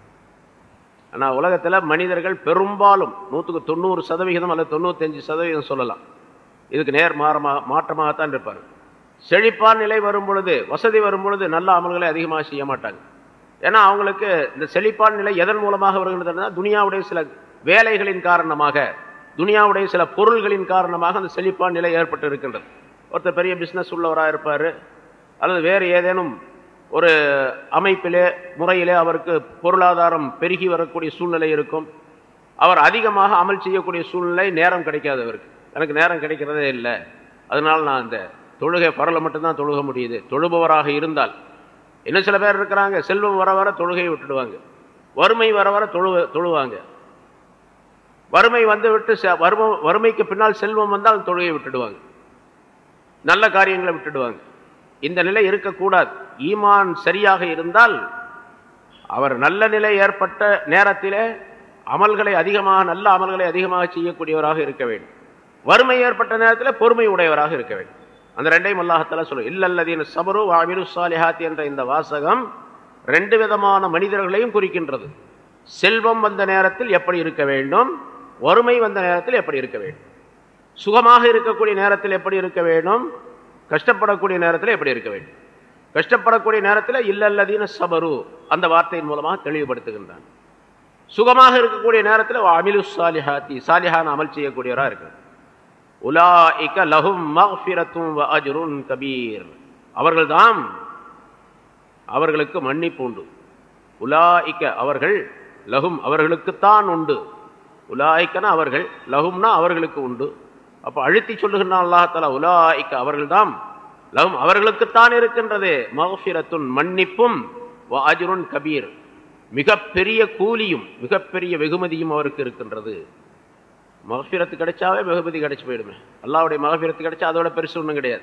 Speaker 1: ஆனால் உலகத்தில் மனிதர்கள் பெரும்பாலும் நூற்றுக்கு தொண்ணூறு சதவிகிதம் அல்லது தொண்ணூத்தஞ்சு சதவீதம் சொல்லலாம். இதுக்கு நேர் மாறமாக மாற்றமாகத்தான் இருப்பார் செழிப்பான் நிலை வரும் பொழுது வசதி வரும் பொழுது நல்ல அமல்களை அதிகமாக செய்ய மாட்டாங்க. ஏன்னா அவங்களுக்கு இந்த செழிப்பான் நிலை எதன் மூலமாக வருகிறதுனா துனியாவுடைய சில வேலைகளின் காரணமாக துனியாவுடைய சில பொருள்களின் காரணமாக அந்த செழிப்பான் நிலை ஏற்பட்டு இருக்கின்றது. ஒருத்தர் பெரிய பிஸ்னஸ் உள்ளவராக இருப்பார் அல்லது வேறு ஏதேனும் ஒரு அமைப்பிலே முறையிலே அவருக்கு பொருளாதாரம் பெருகி வரக்கூடிய சூழ்நிலை இருக்கும். அவர் அதிகமாக அமல் செய்யக்கூடிய சூழ்நிலை நேரம் கிடைக்காது அவருக்கு. எனக்கு நேரம் கிடைக்கிறதே இல்லை. அதனால் நான் அந்த தொழுகை பரலை மட்டும்தான் தொழுக முடியுது. தொழுபவராக இருந்தால். இன்னும் சில பேர் இருக்கிறாங்க செல்வம் வர வர தொழுகையை விட்டுடுவாங்க. வறுமை வர வர தொழு தொழுவாங்க. வறுமை வந்து விட்டு வறுமை வறுமைக்கு பின்னால் செல்வம் வந்தால் தொழுகையை விட்டுடுவாங்க. நல்ல காரியங்களை விட்டுடுவாங்க. இந்த நிலை இருக்கக்கூடாது. ஈமான் சரியாக இருந்தால் அவர் நல்ல நிலை ஏற்பட்ட நேரத்திலே அமல்களை அதிகமாக நல்ல அமல்களை அதிகமாக செய்யக்கூடியவராக இருக்க வேண்டும். வறுமை ஏற்பட்ட நேரத்தில் பொறுமை உடையவராக இருக்க வேண்டும். அந்த ரெண்டையும் அல்லாஹத்தால சொல்லும் இல்லல்லதீன் சபரு வாமிரு சாலிஹாத் என்ற இந்த வாசகம் ரெண்டு விதமான மனிதர்களையும் குறிக்கின்றது. செல்வம் வந்த நேரத்தில் எப்படி இருக்க வேண்டும்? வறுமை வந்த நேரத்தில் எப்படி இருக்க வேண்டும்? சுகமாக இருக்கக்கூடிய நேரத்தில் எப்படி இருக்க வேண்டும்? கஷ்டப்படக்கூடிய நேரத்தில் எப்படி இருக்க வேண்டும்? கஷ்டப்படக்கூடிய நேரத்தில் இல்லல்லதீன சபரு அந்த வார்த்தையின் மூலமாக தெளிவுபடுத்துகின்றான். சுகமாக இருக்கக்கூடிய நேரத்தில் அமிலு சாலிஹாத்தி சாலிஹான் அமல் செய்யக்கூடியவராக இருக்கு உலாஇக லஹும் மஃபிரத்தும் வ அஜ்ருன் கபீர். அவர்கள்தான் அவர்களுக்கு மன்னிப்பு உண்டு. உலாஇக்க அவர்கள் லஹும் அவர்களுக்குத்தான் உண்டு. உலாய்க்கனா அவர்கள் லஹும்னா அவர்களுக்கு உண்டு. அப்போ அழுத்தி சொல்லுகின்றான் அல்லாஹால உலாய்க்க அவர்கள்தான் லஹும் அவர்களுக்குத்தான் இருக்கின்றது. மஃபிரத்துன் மன்னிப்பும் அஜுருன் கபீர். மிகப்பெரிய கூலியும் மிகப்பெரிய வெகுமதியும் அவருக்கு இருக்கின்றது. மகஃபிரத்து கிடைச்சாவே வெகுமதி கிடைச்சு போயிடுமே. அல்லாவுடைய மகஃபிரத்து கிடைச்சா அதோட பெருசு ஒன்றும் கிடையாது.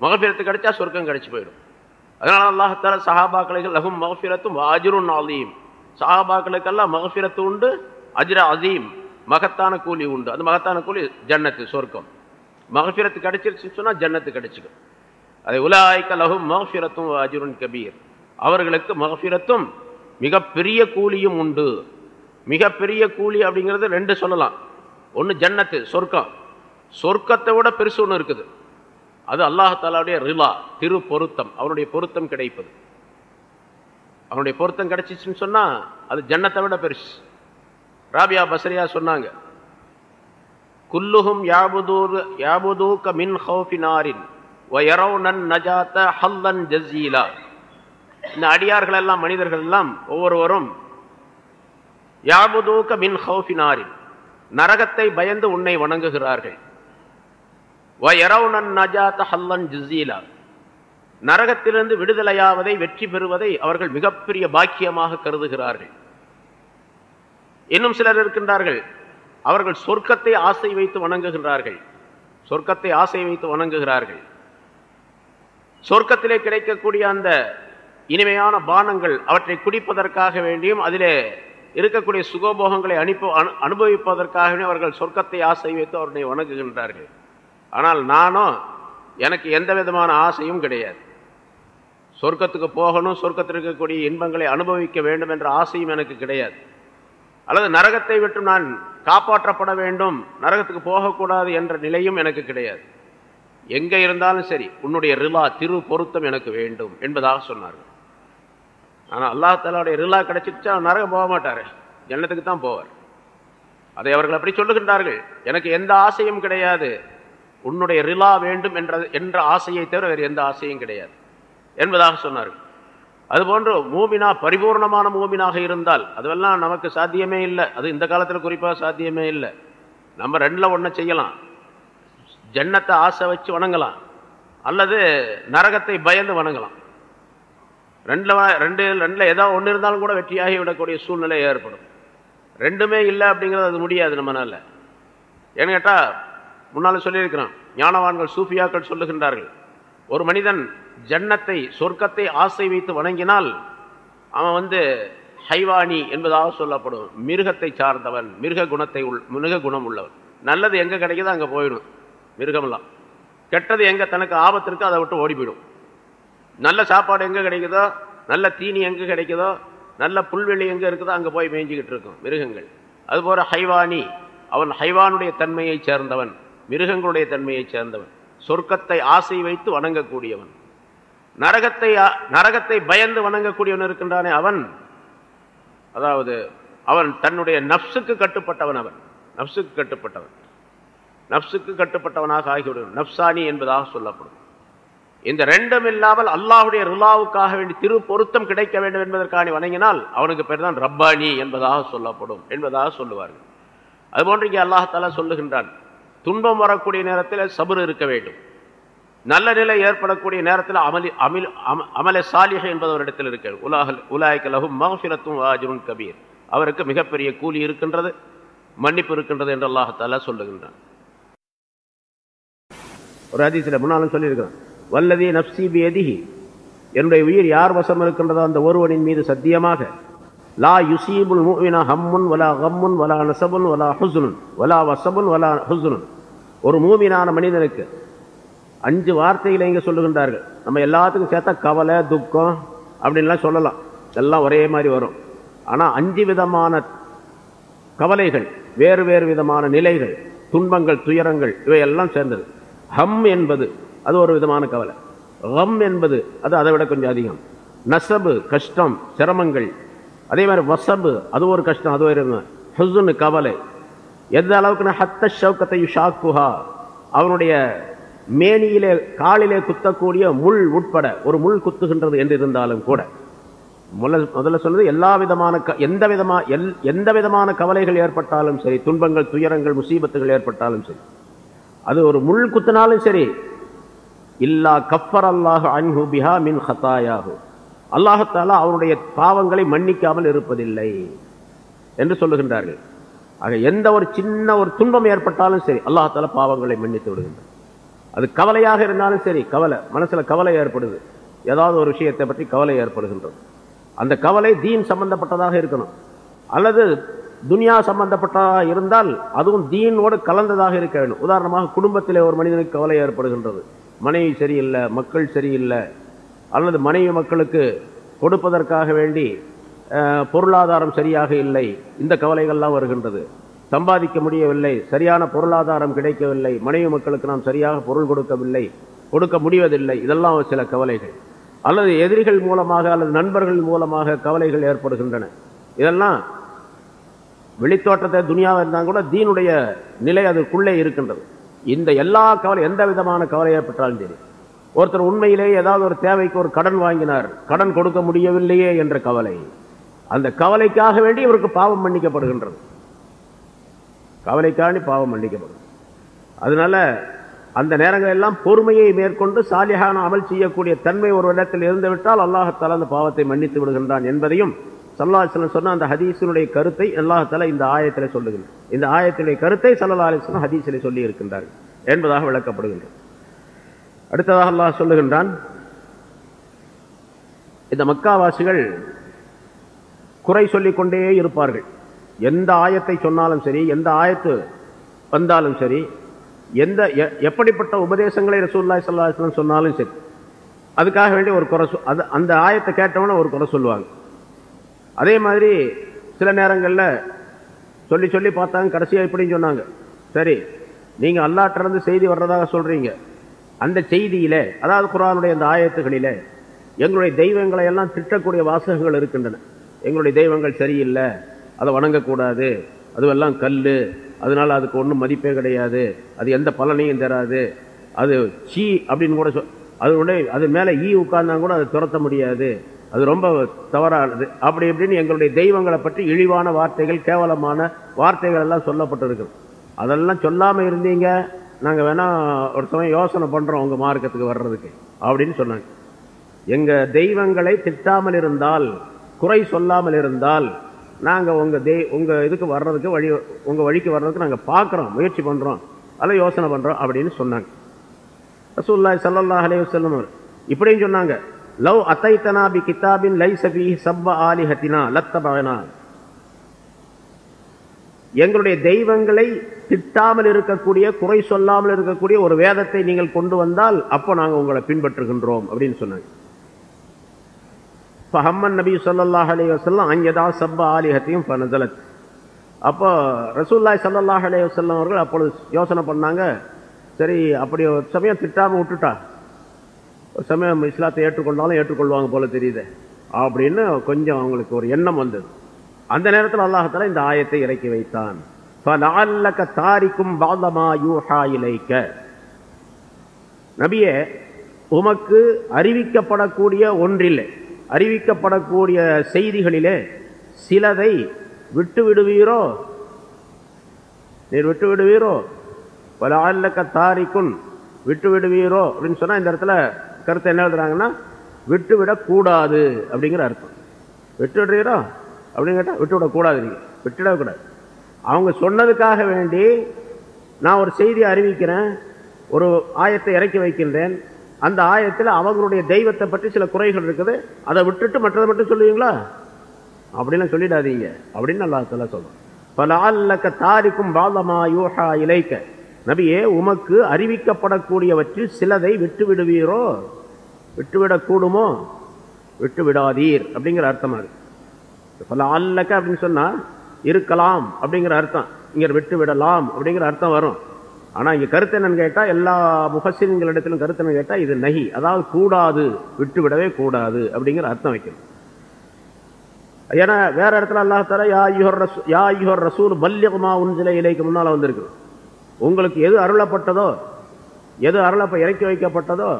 Speaker 1: மகஃபிரத்து கிடைச்சா சொர்க்கம் கிடைச்சு போயிடும். அதனால அல்லாஹத்தால சஹாபாக்களுக்கு லகும் மகஃபிரத்தும் அஜிரும் அலீம். சஹாபாக்களுக்கெல்லாம் மகஃபிரத்து உண்டு அஜிர அசீம். மகத்தான கூலி உண்டு. அந்த மகத்தான கூலி ஜன்னத்து சொர்க்கம். மகஃபிரத்து கிடைச்சிருச்சுன்னு சொன்னா ஜன்னத்து கிடைச்சிக்கும். அதை உலாய்க்க லகும் மகஃபிரத்தும் அஜிருன் கபீர். அவர்களுக்கு மகஃபிரத்தும் மிகப்பெரிய கூலியும் உண்டு. மிகப்பெரிய கூலி அப்படிங்கிறது ரெண்டு சொல்லலாம். ஒன்று ஜன்னத்து சொர்க்கம். சொர்க்கத்தை விட பெருசு ஒன்று இருக்குது. அது அல்லாஹாலாவுடைய ரிலா திரு பொருத்தம். அவனுடைய பொருத்தம் கிடைப்பது. அவனுடைய பொருத்தம் கிடைச்சிச்சுன்னு சொன்னா அது ஜன்னத்தை விட பெருசு. ராபியா பசரியா சொன்னாங்க குல்லுஹும் யாபுதூர் யாபுதூக்க மின் ஹவுஃபினாரின் வயரவுனன் நஜாத்த ஹல்லன் ஜசீலா. இந்த அடியார்கள் எல்லாம் மனிதர்கள் எல்லாம் ஒவ்வொருவரும் யாபுதூக்க மின் ஹவுஃபினாரின் நரகத்தை பயந்து உன்னை வணங்குகிறார்கள். நரகத்திலிருந்து விடுதலையாவதை வெற்றி பெறுவதை அவர்கள் மிகப்பெரிய பாக்கியமாக கருதுகிறார்கள். இன்னும் சிலர் இருக்கின்றார்கள் அவர்கள் சொர்க்கத்தை ஆசை வைத்து வணங்குகிறார்கள். சொர்க்கத்தை ஆசை வைத்து வணங்குகிறார்கள். சொர்க்கத்திலே கிடைக்கக்கூடிய அந்த இனிமையான பானங்கள் அவற்றை குடிப்பதற்காக வேண்டியும் அதிலே இருக்கக்கூடிய சுகபோகங்களை அனுப்ப அனுபவிப்பதற்காகவே அவர்கள் சொர்க்கத்தை ஆசை வைத்து அவருடைய வணங்குகின்றார்கள். ஆனால் நானும் எனக்கு எந்த விதமான ஆசையும் கிடையாது. சொர்க்கத்துக்கு போகணும் சொர்க்கத்தில் இருக்கக்கூடிய இன்பங்களை அனுபவிக்க வேண்டும் என்ற ஆசையும் எனக்கு கிடையாது. அல்லது நரகத்தை விட்டு நான் காப்பாற்றப்பட வேண்டும் நரகத்துக்கு போகக்கூடாது என்ற நிலையும் எனக்கு கிடையாது. எங்கே இருந்தாலும் சரி உன்னுடைய ரிலா திரு பொருத்தம் எனக்கு வேண்டும் என்பதாக சொன்னார்கள். ஆனால் அல்லா தாலாவுடைய ரிலா கிடைச்சிச்சா நரகம் போக மாட்டார். ஜன்னத்துக்கு தான் போவார். அதை அவர்கள் அப்படி சொல்லுகின்றார்கள். எனக்கு எந்த ஆசையும் கிடையாது. உன்னுடைய ரிலா வேண்டும் என்ற என்ற ஆசையை தவிர வேறு எந்த ஆசையும் கிடையாது. என்பதாக சொன்னார்கள். அதுபோன்று மூமினா பரிபூர்ணமான மூமினாக இருந்தால் அதுவெல்லாம் நமக்கு சாத்தியமே இல்லை. அது இந்த காலத்தில் குறிப்பாக சாத்தியமே இல்லை. நம்ம ரெண்டில் ஒன்றை செய்யலாம். ஜன்னத்தை ஆசை வச்சு வணங்கலாம். அல்லது நரகத்தை பயந்து வணங்கலாம். ரெண்டில் ரெண்டு ரெண்டில் ஏதோ ஒன்று இருந்தாலும் கூட வெற்றியாகி விடக்கூடிய சூழ்நிலை ஏற்படும். ரெண்டுமே இல்லை அப்படிங்கிறது அது முடியாது நம்மளால் ஏன்னு கேட்டால் முன்னால் சொல்லியிருக்கிறான் ஞானவான்கள் சூஃபியாக்கள் சொல்லுகின்றார்கள் ஒரு மனிதன் ஜன்னத்தை சொர்க்கத்தை ஆசை வைத்து வணங்கினால் அவன் வந்து ஹைவானி என்பதாக சொல்லப்படும். மிருகத்தை சார்ந்தவன் மிருக குணத்தை உள் மிருக குணம் உள்ளவன். நல்லது எங்கே கிடைக்குதோ அங்கே போயிடும் மிருகம்லாம் கெட்டது எங்கே தனக்கு ஆபத்து இருக்கோ அதை விட்டு ஓடி போயிடும். நல்ல சாப்பாடு எங்கே கிடைக்குதோ? நல்ல தீனி எங்கே கிடைக்குதோ? நல்ல புல்வெளி எங்கே இருக்குதோ அங்கே போய் மேய்ஞ்சிக்கிட்டு இருக்கும் மிருகங்கள். அதுபோல ஹைவானி அவன் ஹைவானுடைய தன்மையைச் சேர்ந்தவன் மிருகங்களுடைய தன்மையைச் சேர்ந்தவன். சொர்க்கத்தை ஆசை வைத்து வணங்கக்கூடியவன். நரகத்தை நரகத்தை பயந்து வணங்கக்கூடியவன் இருக்கின்றானே அவன். அதாவது அவன் தன்னுடைய நப்சுக்கு கட்டுப்பட்டவன் அவன். நப்சுக்கு கட்டுப்பட்டவன். நப்சுக்கு கட்டுப்பட்டவனாக ஆகிவிடும் நப்சானி என்பதாக சொல்லப்படும். இந்த ரெண்டும் இல்லாமல் அல்லாஹுடைய ருலாவுக்காக வேண்டி திரு பொருத்தம் கிடைக்க வேண்டும் என்பதற்கான வணங்கினால் அவனுக்கு பேர் தான் ரப்பானி என்பதாக சொல்லப்படும் என்பதாக சொல்லுவார்கள். அதுபோன்று இங்கே அல்லாஹால சொல்லுகின்றான் துன்பம் வரக்கூடிய நேரத்தில் சபுர் இருக்க வேண்டும். நல்ல நிலை ஏற்படக்கூடிய நேரத்தில் அமலி அமில் அமல சாலிஹ என்பது ஒரு இடத்தில் இருக்க உலாஹல் உலாய்க்கு லகும் மகஃபிரத்தும் வாஜுன் கபீர். அவருக்கு மிகப்பெரிய கூலி இருக்கின்றது மன்னிப்பு இருக்கின்றது என்று அல்லாஹால சொல்லுகின்றான். ஒரு அதிசயில் முன்னாலும் சொல்லியிருக்கிறான். வல்லதி நப்சி எதிகி என்னுடைய உயிர் யார் வசம் இருக்கின்றதோ அந்த ஒருவனின் மீது சத்தியமாக லா யுசீபுல் மூவினா ஹம்முன் வலா ஹம்முன் வலா நசபுன் வலா ஹுசுனுன் வலா வசபுன் வலா ஹுசுனுன் ஒரு மூமினான மனிதனுக்கு அஞ்சு வார்த்தைகளை இங்கே சொல்லுகின்றார்கள். நம்ம எல்லாத்துக்கும் சேர்த்தா கவலை துக்கம் அப்படின்லாம் சொல்லலாம். எல்லாம் ஒரே மாதிரி வரும். ஆனால் அஞ்சு விதமான கவலைகள் வேறு வேறு விதமான நிலைகள் துன்பங்கள் துயரங்கள் இவையெல்லாம் சேர்ந்தது. ஹம் என்பது அது ஒரு விதமான கவலை. ரம் என்பது அது அதை விட கொஞ்சம் அதிகம். நசபு கஷ்டம் சிரமங்கள். அதே மாதிரி வசபு அது ஒரு கஷ்டம் அது ஒரு ஹசுன்னு கவலை. எந்த அளவுக்குன்னா ஹத்த ஷவுக்கத்தை ஷாக்குஹா அவனுடைய மேனியிலே காலிலே குத்தக்கூடிய முள் உட்பட ஒரு முள் குத்துகின்றது என்று இருந்தாலும் கூட. முதல்ல முதல்ல சொன்னது எல்லா விதமான க- எந்த விதமா எல் எந்த விதமான கவலைகள் ஏற்பட்டாலும் சரி துன்பங்கள் துயரங்கள் முசீபத்துகள் ஏற்பட்டாலும் சரி. அது ஒரு முள் குத்தினாலும் சரி இல்லா கஃபர் அல்லாஹ் அன்ஹு பிஹா மின் ஹத்தாயாகு அல்லாஹத்தாலா அவருடைய பாவங்களை மன்னிக்காமல் இருப்பதில்லை என்று சொல்லுகின்றார்கள். ஆக எந்த ஒரு சின்ன ஒரு துன்பம் ஏற்பட்டாலும் சரி அல்லாஹால பாவங்களை மன்னித்து விடுகின்றார் அது கவலையாக இருந்தாலும் சரி கவலை மனசில் கவலை ஏற்படுது. ஏதாவது ஒரு விஷயத்தை பற்றி கவலை ஏற்படுகின்றது. அந்த கவலை தீன் சம்பந்தப்பட்டதாக இருக்கணும். அல்லது துனியா சம்பந்தப்பட்டதாக இருந்தால் அதுவும் தீனோடு கலந்ததாக இருக்க வேண்டும். உதாரணமாக குடும்பத்திலே ஒரு மனிதனுக்கு கவலை ஏற்படுகின்றது. மனைவி சரியில்லை மக்கள் சரியில்லை அல்லது மனைவி மக்களுக்கு கொடுப்பதற்காக வேண்டி பொருளாதாரம் சரியாக இல்லை இந்த கவலைகள்லாம் வருகின்றது. சம்பாதிக்க முடியவில்லை சரியான பொருளாதாரம் கிடைக்கவில்லை மனைவி மக்களுக்கு நாம் சரியாக பொருள் கொடுக்கவில்லை கொடுக்க முடிவதில்லை இதெல்லாம் சில கவலைகள். அல்லது எதிரிகள் மூலமாக அல்லது நண்பர்கள் மூலமாக கவலைகள் ஏற்படுகின்றன. இதெல்லாம் வெளித்தோட்டத்தை துனியாவை இருந்தால் கூட தீனுடைய நிலை அதுக்குள்ளே இருக்கின்றது. இந்த எல்லா கவலை எந்த விதமான கவலை ஏற்பட்டாலும் சரி. ஒருத்தர் உண்மையிலேயே ஏதாவது ஒரு தேவைக்கு ஒரு கடன் வாங்கினார் கடன் கொடுக்க முடியவில்லையே என்ற கவலை. அந்த கவலைக்காக வேண்டி இவருக்கு பாவம் மன்னிக்கப்படுகின்றது. கவலைக்காண்டி பாவம் மன்னிக்கப்படும் அதனால அந்த நேரங்கள் எல்லாம் பொறுமையை மேற்கொண்டு சாலிஹான அமல் செய்யக்கூடிய தன்மை ஒரு இடத்தில் இருந்துவிட்டால் அல்லாஹத்தால் அந்த பாவத்தை மன்னித்து விடுகின்றான் என்பதையும் சல்லாஹலம் சொன்ன அந்த ஹதீஸினுடைய கருத்தை அல்லாஹத்தாலா இந்த ஆயத்தில் சொல்லுகின்றார் இந்த ஆயத்தினுடைய கருத்தை சல்லா அலிஸ்லாம் ஹதீஸிலே சொல்லி இருக்கின்றார்கள் என்பதாக விளக்கப்படுகின்றது. அடுத்ததாக அல்லாஹ் சொல்லுகின்றான் இந்த மக்காவாசிகள் குறை சொல்லிக் கொண்டே இருப்பார்கள். எந்த ஆயத்தை சொன்னாலும் சரி எந்த ஆயத்து வந்தாலும் சரி எந்த எ- எப்படிப்பட்ட உபதேசங்களை ரசூல்லாய் சல்லாஹ் சொன்னாலும் சரி அதுக்காக வேண்டிய ஒரு குறை சொ- அது அந்த ஆயத்தை கேட்டவன ஒரு குறை சொல்லுவாங்க. அதே மாதிரி சில நேரங்களில் சொல்லி சொல்லி பார்த்தாங்க கடைசியாக இப்படின்னு சொன்னாங்க. சரி நீங்கள் அல்லாட்டிலிருந்து செய்தி வர்றதாக சொல்கிறீங்க அந்த செய்தியிலே அதாவது குரானுடைய அந்த ஆயத்துகளில் எங்களுடைய தெய்வங்களை எல்லாம் திட்டக்கூடிய வாசகங்கள் இருக்கின்றன. எங்களுடைய தெய்வங்கள் சரியில்லை அதை வணங்கக்கூடாது அதுவெல்லாம் கல் அதனால் அதுக்கு ஒன்றும் மதிப்பே கிடையாது அது எந்த பலனையும் தராது அது சீ அப்படின்னு கூட சொல் அதனுடைய அது மேலே ஈ உட்கார்ந்தா கூட அதை துரத்த முடியாது. அது ரொம்ப தவறானது அப்படி இப்படின்னு எங்களுடைய தெய்வங்களை பற்றி இழிவான வார்த்தைகள் கேவலமான வார்த்தைகள் எல்லாம் சொல்லப்பட்டிருக்கு. அதெல்லாம் சொல்லாமல் இருந்தீங்க. நாங்கள் வேணால் ஒரு சமயம் யோசனை பண்ணுறோம் உங்கள் மார்க்கத்துக்கு வர்றதுக்கு. அப்படின்னு சொன்னாங்க. எங்கள் தெய்வங்களை திட்டாமல் இருந்தால் குறை சொல்லாமல் இருந்தால் நாங்கள் உங்கள் தெய் உங்கள் இதுக்கு வர்றதுக்கு வழி உங்கள் வழிக்கு வர்றதுக்கு நாங்கள் பார்க்குறோம் முயற்சி பண்ணுறோம் அதில் யோசனை பண்ணுறோம் அப்படின்னு சொன்னாங்க. ரசூல்லாய் ஸல்லல்லாஹு அலைஹி இப்படின்னு சொன்னாங்க. லவ் அத்தைத்தனா பி கிதாபின் லை சபி சவ்வ ஆலிஹத்தினா லத்தபனா எங்களுடைய தெய்வங்களை திட்டாமல் இருக்கக்கூடிய குறை சொல்லாமல் இருக்கக்கூடிய ஒரு வேதத்தை நீங்கள் கொண்டு வந்தால் அப்போ நாங்கள் உங்களை பின்பற்றுகின்றோம் அப்படின்னு சொன்னாங்க. ஹம்மன் நபி சொல்லல்லாஹ் அலி வஸல்லம் அங்கேதா சப்ப ஆலிஹத்தையும் நசலத் அப்போ ரசூல்லாய் சல்லாஹ் அலி வசல்லம் அவர்கள் அப்பொழுது யோசனை பண்ணாங்க சரி அப்படி ஒரு சமயம் திட்டாமல் விட்டுட்டா. சமயம் இஸ்லாத்தை ஏற்றுக்கொண்டாலும் ஏற்றுக்கொள்வாங்க போல தெரியுது. அப்படின்னு கொஞ்சம் அவங்களுக்கு ஒரு எண்ணம் வந்தது. அந்த நேரத்தில் அல்லாஹால இந்த ஆயத்தை இறக்கி வைத்தான். தாரிக்கும் பாதமா யூஹா இலைக்க. நபியே உமக்கு அறிவிக்கப்படக்கூடிய ஒன்றில் அறிவிக்கப்படக்கூடிய செய்திகளிலே சிலதை விட்டு விடுவீரோ நீர் விட்டு விடுவீரோ பல அல்லக்க தாரிக்கும் விட்டு விடுவீரோ அப்படின்னு சொன்னா இந்த இடத்துல கருத்தை என்ன எழுதுறாங்கன்னா விட்டு விடக்கூடாது அப்படிங்கிற அர்த்தம். விட்டு விடுறீரோ அப்படின்னு கேட்டால் விட்டு விடக்கூடாது நீங்கள் விட்டுடக்கூடாது அவங்க சொன்னதுக்காக வேண்டி நான் ஒரு செய்தியை அறிவிக்கிறேன் ஒரு ஆயத்தை இறக்கி வைக்கின்றேன். அந்த ஆயத்தில் அவங்களுடைய தெய்வத்தை பற்றி சில குறைகள் இருக்குது. அதை விட்டுட்டு மற்றதை மட்டும் சொல்லுவீங்களா? அப்படின்லாம் சொல்லிடாதீங்க. அப்படின்னு நல்லா சொல்ல சொல்லுவோம் பல ஆல்லக்க தாரிக்கும் பாலமா யூஹா இலைக்க. நபியே உமக்கு அறிவிக்கப்படக்கூடியவற்றில் சிலதை விட்டு விடுவீரோ விட்டுவிடக்கூடுமோ? விட்டு விடாதீர் அப்படிங்கிற அர்த்தம் அது. பல அல்லக்க அப்படின்னு சொன்னா இருக்கலாம் அப்படிங்கிற அர்த்தம். இங்கே விட்டு விடலாம் அப்படிங்கிற அர்த்தம் வரும். ஆனா இங்க கருத்து என்னன்னு கேட்டா எல்லா முகசீன்களிடத்திலும் கருத்து என்னன்னு கேட்டா இது நகி அதாவது கூடாது விட்டு விடவே கூடாது அப்படிங்கிற அர்த்தம் வைக்கணும் ஏன்னா வேற இடத்துல அல்லாஹ் யா யுஹர் ரசூ யா யுஹர் ரசூல் பல்யகுமா உன்சில இலைக்கு முன்னால வந்திருக்கு. உங்களுக்கு எது அருளப்பட்டதோ எது அருளப்ப இறக்கி வைக்கப்பட்டதோ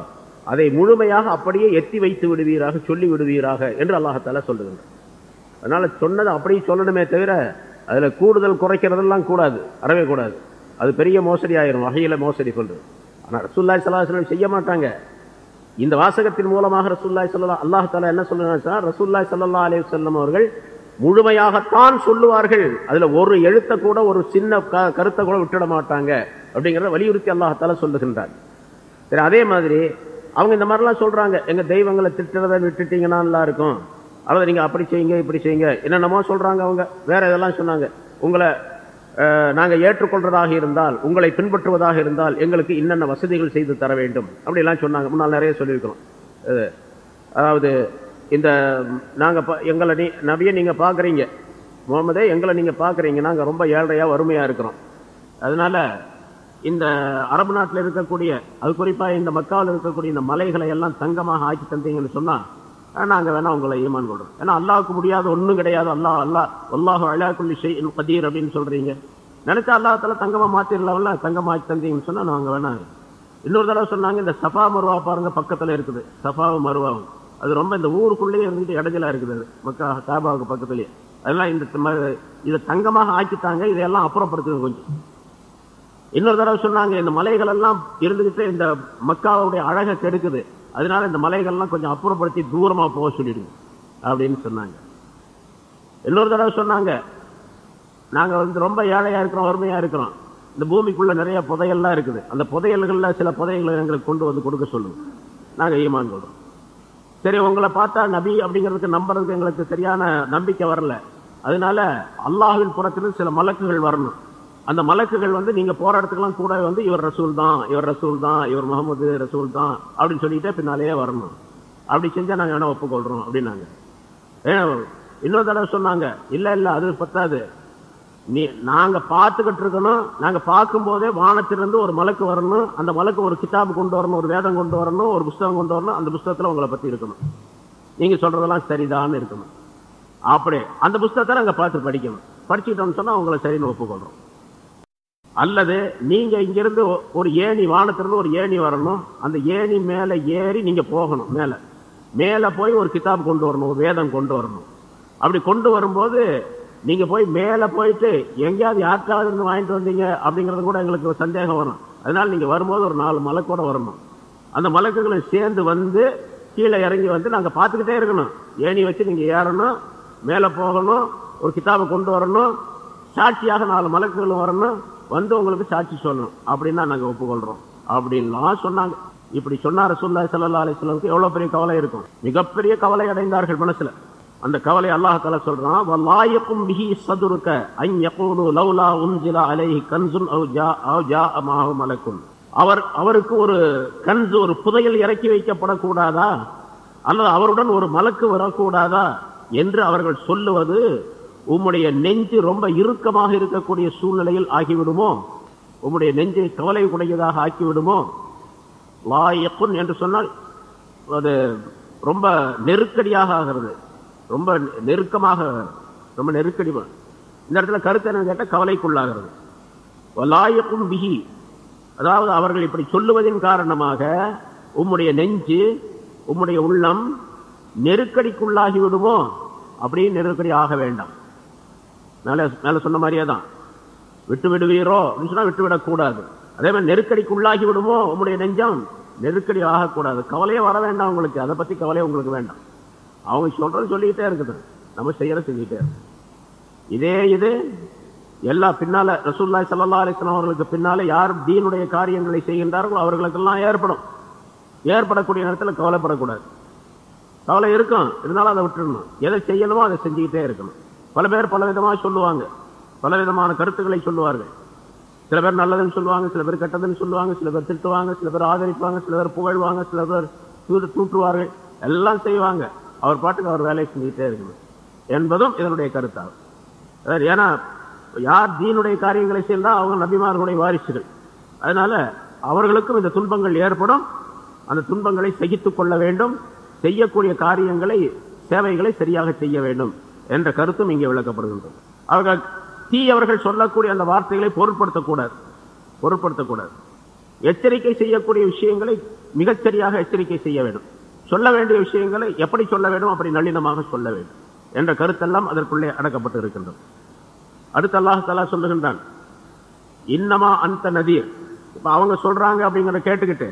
Speaker 1: அதை முழுமையாக அப்படியே எத்தி வைத்து விடுவீராக சொல்லி விடுவீராக என்று அல்லாஹால சொல்லுகின்றார் அதனால சொன்னதை அப்படியே சொல்லணுமே தவிர அதுல கூடுதல் குறைக்கிறதெல்லாம் கூடாது அறவே கூடாது. அது பெரிய மோசடி ஆயிரும் வகையில மோசடி கொண்டு. ஆனா ரசூல்லாய் சலாஹலம் செய்ய மாட்டாங்க. இந்த வாசகத்தின் மூலமாக ரசூல்லாய் சொல்லலாம் அல்லாஹ் தாலா என்ன சொல்லுங்க ரசூல்லாய் சல்லா அலி செல்லம் அவர்கள் முழுமையாகத்தான் சொல்லுவார்கள். அதுல ஒரு எழுத்த கூட ஒரு சின்ன கருத்தை கூட விட்டுட மாட்டாங்க. அப்படிங்கிறத வலியுறுத்தி அல்லாஹத்தால சொல்லுகின்றார் சரி அதே மாதிரி அவங்க இந்த மாதிரிலாம் சொல்றாங்க. எங்க தெய்வங்களை திட்டுறதை விட்டுட்டீங்கன்னா நல்லா இருக்கும். அதாவது நீங்க அப்படி செய்யுங்க இப்படி செய்யுங்க. என்னென்னமோ சொல்றாங்க அவங்க. வேற இதெல்லாம் சொன்னாங்க? உங்களை நாங்கள் ஏற்றுக்கொள்றதாக இருந்தால் உங்களை பின்பற்றுவதாக இருந்தால் எங்களுக்கு என்னென்ன வசதிகள் செய்து தர வேண்டும். அப்படிலாம் சொன்னாங்க. முன்னால் நிறைய சொல்லியிருக்கிறோம். அதாவது இந்த நாங்க எங்களை நீ நபியை நீங்கள் பார்க்குறீங்க. முகமதே எங்களை நீங்கள் பார்க்குறீங்க. நாங்கள் ரொம்ப ஏழையாக வறுமையாக இருக்கிறோம். அதனால இந்த அரபு நாட்டில் இருக்கக்கூடிய அது குறிப்பாக இந்த மக்காவில் இருக்கக்கூடிய இந்த மலைகளை எல்லாம் தங்கமாக ஆக்கி தந்தீங்கன்னு சொன்னால் நாங்கள் வேணால் உங்களை ஈமான் கொடுறோம் ஏன்னா அல்லாவுக்கு முடியாத ஒன்றும் கிடையாது. அல்லாஹ் அல்லாஹ் அல்லாஹு அழாக்குள்ளி ஷெய் கதீர் அப்படின்னு சொல்கிறீங்க நினச்சா அல்லாஹால தங்கமாக மாற்றிடலாம்ல தங்கமாக ஆக்கி தந்தீங்கன்னு சொன்னால் நாங்கள் வேணாம் இன்னொரு தடவை சொன்னாங்க இந்த சஃபா மருவா பாருங்கள் பக்கத்தில் இருக்குது. சஃபாவும் மருவாவும். அது ரொம்ப இந்த ஊருக்குள்ளேயே இருந்துட்டு இடைஞ்சலா இருக்குது அது. மக்கா காபாவுக்கு பக்கத்துலயே. அதெல்லாம் இந்த இதை தங்கமாக ஆக்கிட்டாங்க இதையெல்லாம் அப்புறப்படுத்துங்க கொஞ்சம். இன்னொரு தடவை சொன்னாங்க இந்த மலைகள் எல்லாம் இருந்துகிட்டு இந்த மக்காவுடைய அழகை கெடுக்குது. அதனால இந்த மலைகள்லாம் கொஞ்சம் அப்புறப்படுத்தி தூரமா போக சொல்லிடுங்க அப்படின்னு சொன்னாங்க. இன்னொரு தடவை சொன்னாங்க நாங்க வந்து ரொம்ப ஏழையா இருக்கிறோம் வறுமையா இருக்கிறோம். இந்த பூமிக்குள்ள நிறைய புதையல்லாம் இருக்குது. அந்த புதையல்கள்ல சில புதையல்களை எங்களுக்கு கொண்டு வந்து கொடுக்க சொல்லுவோம் நாங்க ஈமான் கொள்றோம். சரி உங்களை பார்த்தா நபி அப்படிங்கிறதுக்கு நம்புறதுக்கு எங்களுக்கு சரியான நம்பிக்கை வரல. அதனால அல்லாஹின் புறத்திலிருந்து சில மலக்குகள் வரணும். அந்த மலக்குகள் வந்து நீங்க போற இடத்துக்கெல்லாம் கூட வந்து இவர் ரசூல் தான் இவர் ரசூல் தான் இவர் முகமது ரசூல் தான் அப்படின்னு சொல்லிட்டு பின்னாலேயே வரணும். அப்படி செஞ்சா நாங்க வேணா ஒப்புக்கொள்றோம்? அப்படின்னாங்க. இன்னொரு தடவை சொன்னாங்க இல்ல இல்ல அது பத்தாது. நீ நாங்க பார்த்துக்கிட்டு இருக்கணும் நாங்க பார்க்கும் போதே வானத்திலிருந்து ஒரு மலக்கு வரணும். அந்த மலக்கு ஒரு கிதாபு கொண்டு வரணும் ஒரு வேதம் கொண்டு வரணும் ஒரு புஸ்தகம் கொண்டு வரணும். அந்த புஸ்தகத்துல உங்களை பத்தி இருக்கணும். நீங்க சொல்றதெல்லாம் சரிதான் இருக்கணும். அப்படி அந்த புஸ்தகத்தை நாங்க பார்த்து படிக்கணும். படிச்சுக்கிட்டோம்னு சொன்னா உங்களை சரின்னு ஒப்புக்கொள்றோம். அல்லது நீங்க இங்கிருந்து ஒரு ஏணி வானத்திலிருந்து ஒரு ஏணி வரணும். அந்த ஏணி மேல ஏறி நீங்க போகணும் மேல. மேல போய் ஒரு கித்தாப் கொண்டு வரணும் ஒரு வேதம் கொண்டு வரணும். அப்படி கொண்டு வரும்போது நீங்க போய் மேல போயிட்டு எங்கேயாவது யாருக்காவது இருந்து வாங்கிட்டு வந்தீங்க அப்படிங்கறது கூட எங்களுக்கு ஒரு சந்தேகம் வரும். அதனால நீங்க வரும்போது ஒரு நாலு மலை கூட வரணும். அந்த மலக்குகளை சேர்ந்து வந்து கீழே இறங்கி வந்து நாங்க பார்த்துக்கிட்டே இருக்கணும். ஏணி வச்சு நீங்க ஏறணும் மேல போகணும் ஒரு கிதாபை கொண்டு வரணும் சாட்சியாக நாலு மலக்குகளும் வரணும் வந்து உங்களுக்கு சாட்சி சொல்லணும். அப்படின்னா நாங்க ஒப்புக்கொள்றோம். அப்படின்லாம் சொன்னாங்க. இப்படி சொன்னார் சொல்லா சல்லா அலிஸ்லாமுக்கு எவ்வளவு பெரிய கவலை இருக்கும். மிகப்பெரிய கவலை அடைந்தார்கள் மனசுல. அந்த கவலை அல்லாஹ் தலா சொல்றான் வல்லாயக்கும் பிஹி சதுருக்க அன் யகூலு லௌலா உன்ஜிலா அலைஹி கன்சுன் அவ் ஜா அவ் ஜா அமாஹு மலக்கும் அவர் அவருக்கு ஒரு கன்சு ஒரு புதையல் இறக்கி வைக்கப்படக்கூடாதா? அல்லது அவருடன் ஒரு மலக்கு வரக்கூடாதா? என்று அவர்கள் சொல்லுவது உம்முடைய நெஞ்சு ரொம்ப இறுக்கமாக இருக்கக்கூடிய சூழ்நிலையில் ஆகிவிடுமோ? உம்முடைய நெஞ்சை கவலை உடையதாக ஆக்கிவிடுமோ? லாயக்குன் என்று சொன்னால் அது ரொம்ப நெருக்கடியாக ஆகிறது. ரொம்ப நெருக்கமாக ரொம்ப நெருக்கடி இந்த இடத்துல கருத்து என்ன கேட்டால் கவலைக்குள்ளாகிறது. லாயக்கும் பிகி அதாவது அவர்கள் இப்படி சொல்லுவதன் காரணமாக உம்முடைய நெஞ்சு உம்முடைய உள்ளம் நெருக்கடிக்குள்ளாகி விடுமோ அப்படின்னு நெருக்கடி ஆக வேண்டாம். மேலே மேலே சொன்ன மாதிரியே தான். விட்டு விடுவீரோ அப்படின்னு சொன்னால் விட்டு விடக்கூடாது அதே மாதிரி நெருக்கடிக்குள்ளாகி விடுமோ உங்களுடைய நெஞ்சம் நெருக்கடி ஆகக்கூடாது கவலையே வர வேண்டாம் உங்களுக்கு. அதை பத்தி கவலையே உங்களுக்கு வேண்டாம். அவங்க சொல்றது சொல்லிக்கிட்டே இருக்குது. நம்ம செய்யற செஞ்சுட்டே இதே இது எல்லா பின்னால ரசூல்லாய் சல்லா அலிஸ்லாம் அவர்களுக்கு பின்னால யார் தீனுடைய காரியங்களை செய்கின்றார்களோ அவர்களுக்கெல்லாம் ஏற்படும். ஏற்படக்கூடிய நேரத்தில் கவலைப்படக்கூடாது. கவலை இருக்கும். இருந்தாலும் அதை விட்டுடணும் எதை செய்யணுமோ அதை செஞ்சுக்கிட்டே இருக்கணும். பல பேர் பல விதமாக சொல்லுவாங்க. பல விதமான கருத்துக்களை சொல்லுவார்கள். சில பேர் நல்லதுன்னு சொல்லுவாங்க சில பேர் கெட்டதுன்னு சொல்லுவாங்க சில பேர் திட்டுவாங்க சில பேர் ஆதரிப்பாங்க சில பேர் புகழ்வாங்க சில பேர் தூற்றுவார்கள். எல்லாம் செய்வாங்க. அவர் பாட்டுக்கு அவர் வேலையை செஞ்சுக்கிட்டே இருக்கணும் என்பதும் இதனுடைய கருத்தாகும் அதாவது ஏன்னா யார் தீனுடைய காரியங்களை செய்தால் அவங்க நபிமார்களுடைய வாரிசுகள். அதனால அவர்களுக்கும் இந்த துன்பங்கள் ஏற்படும். அந்த துன்பங்களை சகித்துக் கொள்ள வேண்டும். செய்யக்கூடிய காரியங்களை சேவைகளை சரியாக செய்ய வேண்டும் என்ற கருத்தும் இங்கே விளக்கப்படுகின்றது. அவர்கள் தீயவர்கள் சொல்லக்கூடிய அந்த வார்த்தைகளை பொருட்படுத்தக்கூடாது. பொருட்படுத்தக்கூடாது. எச்சரிக்கை செய்யக்கூடிய விஷயங்களை மிகச்சரியாக எச்சரிக்கை செய்ய வேண்டும். சொல்ல வேண்டிய விஷயங்களை எப்படி சொல்ல வேண்டும் அப்படி நளினமாக சொல்ல வேண்டும் என்ற கருத்தெல்லாம் அதற்குள்ளே அடக்கப்பட்டு இருக்கின்றது அடுத்து அல்லாஹாலா சொல்லுகின்றான் இன்னமா அந்த நதியர் இப்ப அவங்க சொல்றாங்க அப்படிங்கிறத கேட்டுக்கிட்டு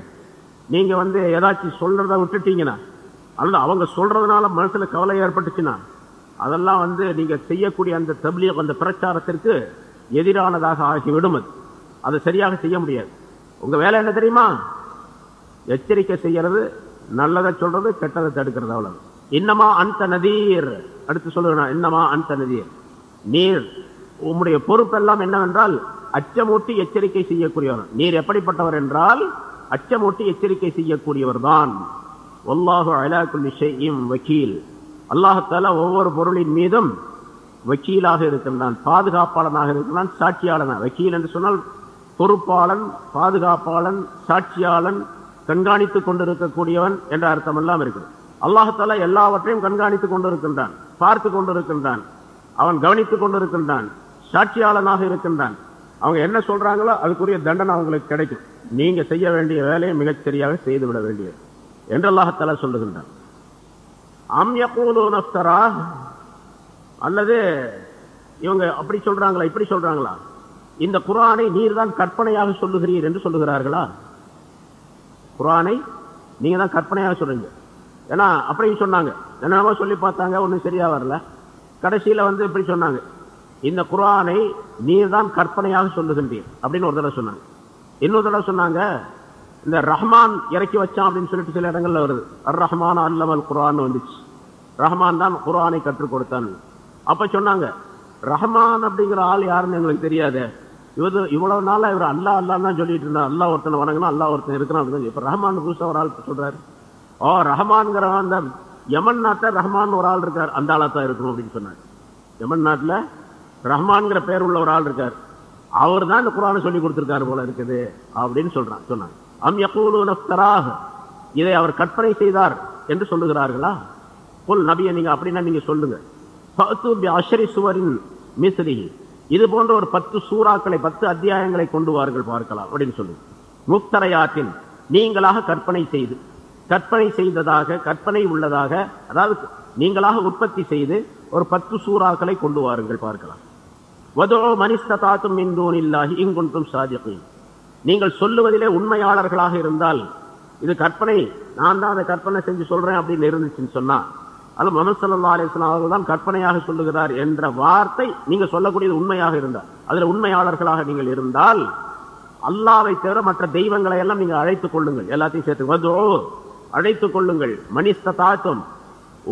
Speaker 1: நீங்க வந்து ஏதாச்சும் சொல்றத விட்டுட்டீங்கன்னா அல்லது அவங்க சொல்றதுனால மனசுல கவலை ஏற்பட்டுச்சுன்னா அதெல்லாம் வந்து நீங்க செய்யக்கூடிய அந்த தபிலிய அந்த பிரச்சாரத்திற்கு எதிரானதாக ஆகிவிடும் அது. அதை சரியாக செய்ய முடியாது. உங்க வேலை என்ன தெரியுமா? எச்சரிக்கை செய்யறது நல்லதை சொல்றது கெட்டதை தடுக்கிறது அவ்வளவு. இன்னமா அந்த நதீர். அடுத்து சொல்லுங்க இன்னமா அந்த நதீர். நீர் உம்முடைய பொறுப்பெல்லாம் என்னவென்றால் அச்சமூட்டி எச்சரிக்கை செய்யக்கூடியவர். நீர் எப்படிப்பட்டவர் என்றால் அச்சமூட்டி எச்சரிக்கை செய்யக்கூடியவர் தான் ஒல்லாஹு அலாக்குல் ஷைஇம் வக்கீல். அல்லாஹால ஒவ்வொரு பொருளின் மீதும் வக்கீலாக இருக்கின்றான் பாதுகாப்பாளனாக இருக்கின்றான் சாட்சியாளன் வக்கீல் என்று சொன்னால் பொறுப்பாளன் பாதுகாப்பாளன் சாட்சியாளன் கண்காணித்துக் கொண்டிருக்கக்கூடியவன் என்ற அர்த்தம் எல்லாம் இருக்குது. அல்லாஹால எல்லாவற்றையும் கண்காணித்துக் கொண்டிருக்கின்றான் பார்த்து கொண்டிருக்கின்றான் அவன் கவனித்துக் கொண்டிருக்கின்றான் சாட்சியாளனாக இருக்கின்றான். அவங்க என்ன சொல்றாங்களோ அதுக்குரிய தண்டனை அவங்களுக்கு கிடைக்கும். நீங்க செய்ய வேண்டிய வேலையை மிகச்சரியாக செய்துவிட வேண்டியது என்று அல்லாஹத்தாலா சொல்லுகின்றான். அல்லது இவங்க அப்படி சொல்றாங்களா இப்படி சொல்றாங்களா? இந்த குரானை நீர் தான் கற்பனையாக சொல்லுகிறீர் என்று சொல்லுகிறார்களா? குரானை நீங்க தான் கற்பனையாக சொல்றீங்க. ஏன்னா அப்படின்னு சொன்னாங்க. என்னென்னமோ சொல்லி பார்த்தாங்க ஒன்றும் சரியா வரல. கடைசியில வந்து இப்படி சொன்னாங்க. இந்த குரானை நீர் தான் கற்பனையாக சொல்லுகின்றீர் அப்படின்னு ஒரு தடவை சொன்னாங்க. இன்னொரு தடவை சொன்னாங்க இந்த ரஹ்மான் இறக்கி வச்சான் அப்படின்னு சொல்லிட்டு சில இடங்கள்ல வருது. அர் ரஹ்மான் அல்லமல் குரான் வந்துச்சு. ரஹ்மான் தான் குரானை கற்றுக் கொடுத்தான் அப்ப சொன்னாங்க ரஹ்மான் அப்படிங்கிற ஆள் யாருன்னு எங்களுக்கு தெரியாது? இவர் இவ்வளவு நாளா இவர் அல்லா அல்லான்னு தான் சொல்லிட்டு இருந்தா அல்லா ஒருத்தனை வணங்கினா அல்லா ஒருத்தன் இருக்கிறான் அப்படின்னு இப்ப ரஹ்மான் புதுசா ஒரு ஆள் சொல்றாரு. ஓ ரஹ்மான்ங்கிற அந்த யமன் நாட்டில் ரஹ்மான் ஒரு ஆள் இருக்கார். அந்த ஆளா தான் இருக்கணும் அப்படின்னு சொன்னார். யமன் நாட்டில் ரஹ்மான்கிற பேர் உள்ள ஒரு ஆள் இருக்கார். அவர் தான் இந்த குரானை சொல்லி கொடுத்துருக்காரு போல இருக்குது அப்படின்னு சொல்றான் சொன்னாங்க. அம் யகூலு நஃப்தராக இதை அவர் கற்பனை செய்தார் என்று சொல்லுகிறார்களா? புல் நபியை நீங்க அப்படின்னா நீங்க சொல்லுங்க. ஃபஅத்து சுவரின் மிஸ்ரிஹி இது போன்ற ஒரு பத்து சூறாக்களை பத்து அத்தியாயங்களை கொண்டு வார்கள் பார்க்கலாம் அப்படின்னு சொல்லுங்க முக்தரையாற்றின் நீங்களாக கற்பனை செய்து கற்பனை செய்ததாக கற்பனை உள்ளதாக அதாவது நீங்களாக உற்பத்தி செய்து ஒரு பத்து சூறாக்களை கொண்டு வாருங்கள் பார்க்கலாம். வதோ மனிஸ்தாத்தும் இந்தோன் இல்லாகி இங்கொன்றும் சாதிக்கும் நீங்கள் சொல்லுவதிலே உண்மையாளர்களாக இருந்தால் இது கற்பனை நான் தான் அதை கற்பனை செஞ்சு சொல்றேன் அப்படின்னு இருந்துச்சுன்னு சொன்னா அது முகமது சல்லா அலிஸ்லாம் அவர்கள் தான் கற்பனையாக சொல்லுகிறார் என்ற வார்த்தை நீங்க சொல்லக்கூடியது உண்மையாக இருந்தால். அதுல உண்மையாளர்களாக நீங்கள் இருந்தால் அல்லாவை தவிர மற்ற தெய்வங்களை எல்லாம் நீங்க அழைத்துக் கொள்ளுங்கள். எல்லாத்தையும் சேர்த்து வதோ அழைத்துக் கொள்ளுங்கள். மனித தாக்கம்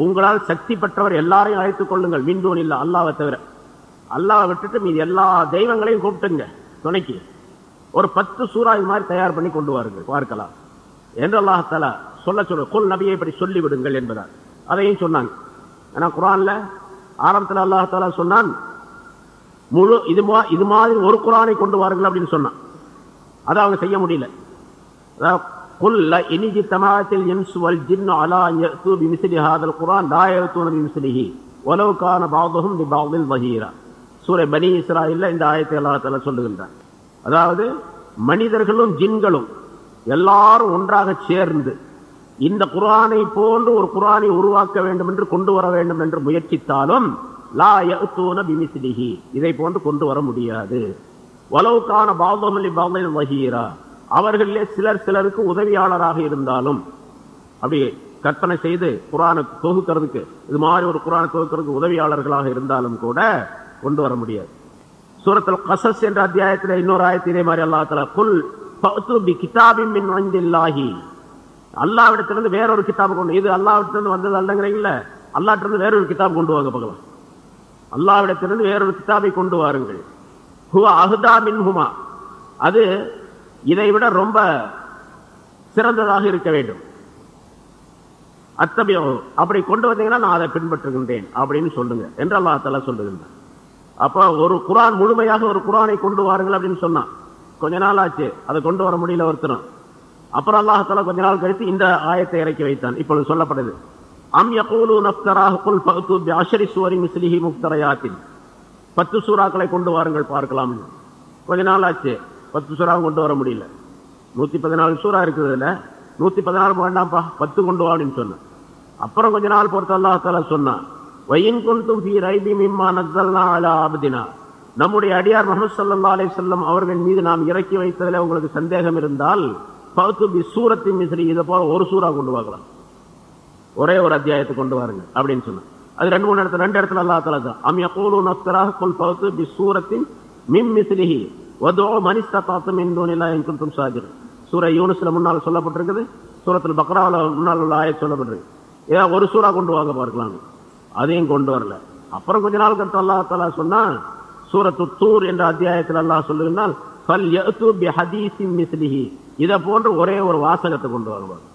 Speaker 1: உங்களால் சக்தி பெற்றவர் எல்லாரையும் அழைத்துக் கொள்ளுங்கள். மின்தூன் இல்ல அல்லாவை தவிர அல்லாவை விட்டுட்டு மீது எல்லா தெய்வங்களையும் கூப்பிட்டுங்க துணைக்கு. ஒரு பத்து சூறா இது மாதிரி தயார் பண்ணி கொண்டு வாருங்கள் பார்க்கலாம். என்று அல்லாஹால சொல்ல சொல்ல கொல் நபியை இப்படி சொல்லிவிடுங்கள் என்பதால். அதையும் சொன்னாங்க. ஏன்னா குரான்ல ஆரம்பத்தில் அல்லாஹால சொன்னான் முழு இது இது மாதிரி ஒரு குரானை கொண்டு வாருங்கள் அப்படின்னு சொன்னான். அதை அவங்க செய்ய முடியல. குல்ல இனிஜி தமாத்தில் இன்சுவல் ஜின்னு அலா யத்து பிமிசிலி ஹாதல் குரான் தாயத்துன பிமிசிலிஹி உலவுக்கான பாதுகும் தி பாதில் வஹீரா. சூரை பனி இஸ்ராயில் இந்த ஆயத்தை அல்லாஹால சொல்லுகின்றான். அதாவது மனிதர்களும் ஜின்களும் எல்லாரும் ஒன்றாக சேர்ந்து இந்த குரானை போன்று ஒரு குரானை உருவாக்க வேண்டும் என்று கொண்டு வர வேண்டும் என்று முயற்சித்தாலும் லா யஅத்தூன பிமிஸ்லிஹி. இதை போன்று கொண்டு வர முடியாது. வலவுக்கான பாவமல்லி பாவமின் வகீரா அவர்களிலே சிலர் சிலருக்கு உதவியாளராக இருந்தாலும் அப்படி கற்பனை செய்து குரானை தொகுக்கிறதுக்கு இது மாதிரி ஒரு குரானை தொகுக்கிறதுக்கு உதவியாளர்களாக இருந்தாலும் கூட கொண்டு வர முடியாது. சூரத்தில் கசஸ் என்ற அத்தியாயத்தில் இன்னொரு ஆயத்தில் இதே மாதிரி அல்லா தலா குல் கிதாபின் மின் அல்லாவிடத்திலிருந்து வேறொரு கிதாபு கொண்டு இது அல்லாவிடத்திலிருந்து வந்தது அல்லங்கிறீங்கள அல்லாட்டிலிருந்து வேறொரு கிதாப் கொண்டு வாங்க பகவான். அல்லாவிடத்திலிருந்து வேறொரு கிதாபை கொண்டு வாருங்கள். ஹுவ மின்ஹுமா.
Speaker 2: அது இதை விட ரொம்ப சிறந்ததாக இருக்க வேண்டும். அத்தபியோ அப்படி கொண்டு வந்தீங்கன்னா நான் அதை பின்பற்றுகின்றேன் அப்படின்னு சொல்லுங்க என்று அல்லாஹால சொல்லுகின்றான். அப்போ ஒரு குரான் முழுமையாக ஒரு குரானை கொண்டு வாருங்கள் அப்படின்னு சொன்னான். கொஞ்ச நாள் ஆச்சு அதை கொண்டு வர முடியல ஒருத்தரும். அப்புறம் அல்லாஹால கொஞ்ச நாள் கழித்து இந்த ஆயத்தை இறக்கி வைத்தான். இப்பொழுது சொல்லப்படுது அம் யகூலு நப்தராஹ் குல் சுவரி மிஸ்லிஹி பத்து சூறாக்களை கொண்டு வாருங்கள் பார்க்கலாம். கொஞ்ச நாள் ஆச்சு பத்து சூறாவும் கொண்டு வர முடியல. நூத்தி பதினாலு சூறா இருக்குது இதுல பதினாறு பதினாலு வேண்டாம்ப்பா பத்து கொண்டு வா அப்படின்னு சொன்னேன். அப்புறம் கொஞ்ச நாள் பொறுத்து அல்லாஹால சொன்னான் வயின் கொண்டும் ஃபீ ரைபி மிம்மா நஸ்ஸல்னா அலா ஆபதினா நம்முடைய அடியார் முகமது சல்லா அலைஹி செல்லம் அவர்கள் மீது நாம் இறக்கி வைத்ததில் உங்களுக்கு சந்தேகம் இருந்தால் ஃபஅத்து பி சூரத்தின் மிஸ்ரி இதை போல ஒரு சூறா கொண்டு வாங்கலாம் ஒரே ஒரு அத்தியாயத்தை கொண்டு வாருங்க அப்படின்னு சொன்னான் அது ரெண்டு மூணு இடத்துல ரெண்டு இடத்துல அல்லாஹ் தலா தான் அம் யகூலு நஸ்தராக கொல் பகுத்து பி சூரத்தின் மிம் மிஸ்லிஹி வதோ மன் தாத்தம் இந்தோனிலா தூனில்லாஹி இன் குன்தும் சாஜிரின் முன்னால் சொல்லப்பட்டிருக்குது சூரத்தில் பக்ராவில் முன்னால் உள்ள ஆயத் சொல்லப்பட்டிருக்கு ஏன் ஒரு சூறா கொண்டு வாங்க பார்க்கலாம். அதையும் கொண்டு வரல. அப்புறம் கொஞ்ச நாள் கருத்து அல்லாஹ் தலா சொன்னா சூரத்து தூர் என்ற அத்தியாயத்தில் அல்லாஹ் சொல்லுகிறால் இதை போன்று ஒரே ஒரு வாசகத்தை கொண்டு வருவாங்க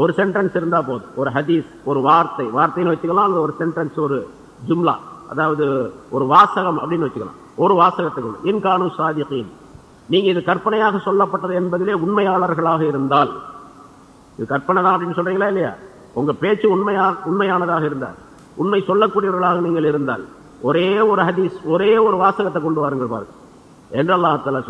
Speaker 2: ஒரு சென்டென்ஸ் இருந்தா போதும். ஒரு ஹதீஸ் ஒரு வார்த்தை. வார்த்தைன்னு வச்சுக்கலாம் அல்லது ஒரு சென்டென்ஸ் ஒரு ஜும்லா. அதாவது ஒரு வாசகம் அப்படின்னு வச்சுக்கலாம். ஒரு வாசகத்தை கொண்டு. இன்கானு சாதிகீன். நீங்க இது கற்பனையாக சொல்லப்பட்டது என்பதிலே உண்மையாளர்களாக இருந்தால் இது கற்பனை தான் அப்படின்னு சொல்கிறீங்களா இல்லையா? உங்க பேச்சு உண்மையா உண்மையானதாக இருந்தால் உண்மை சொல்லக்கூடியவர்களாக நீங்கள் இருந்தால் ஒரே ஒரு ஹதீஸ் ஒரே ஒரு வாசகத்தை கொண்டு வாருங்கள் பாருங்கள் என்று அல்லாஹால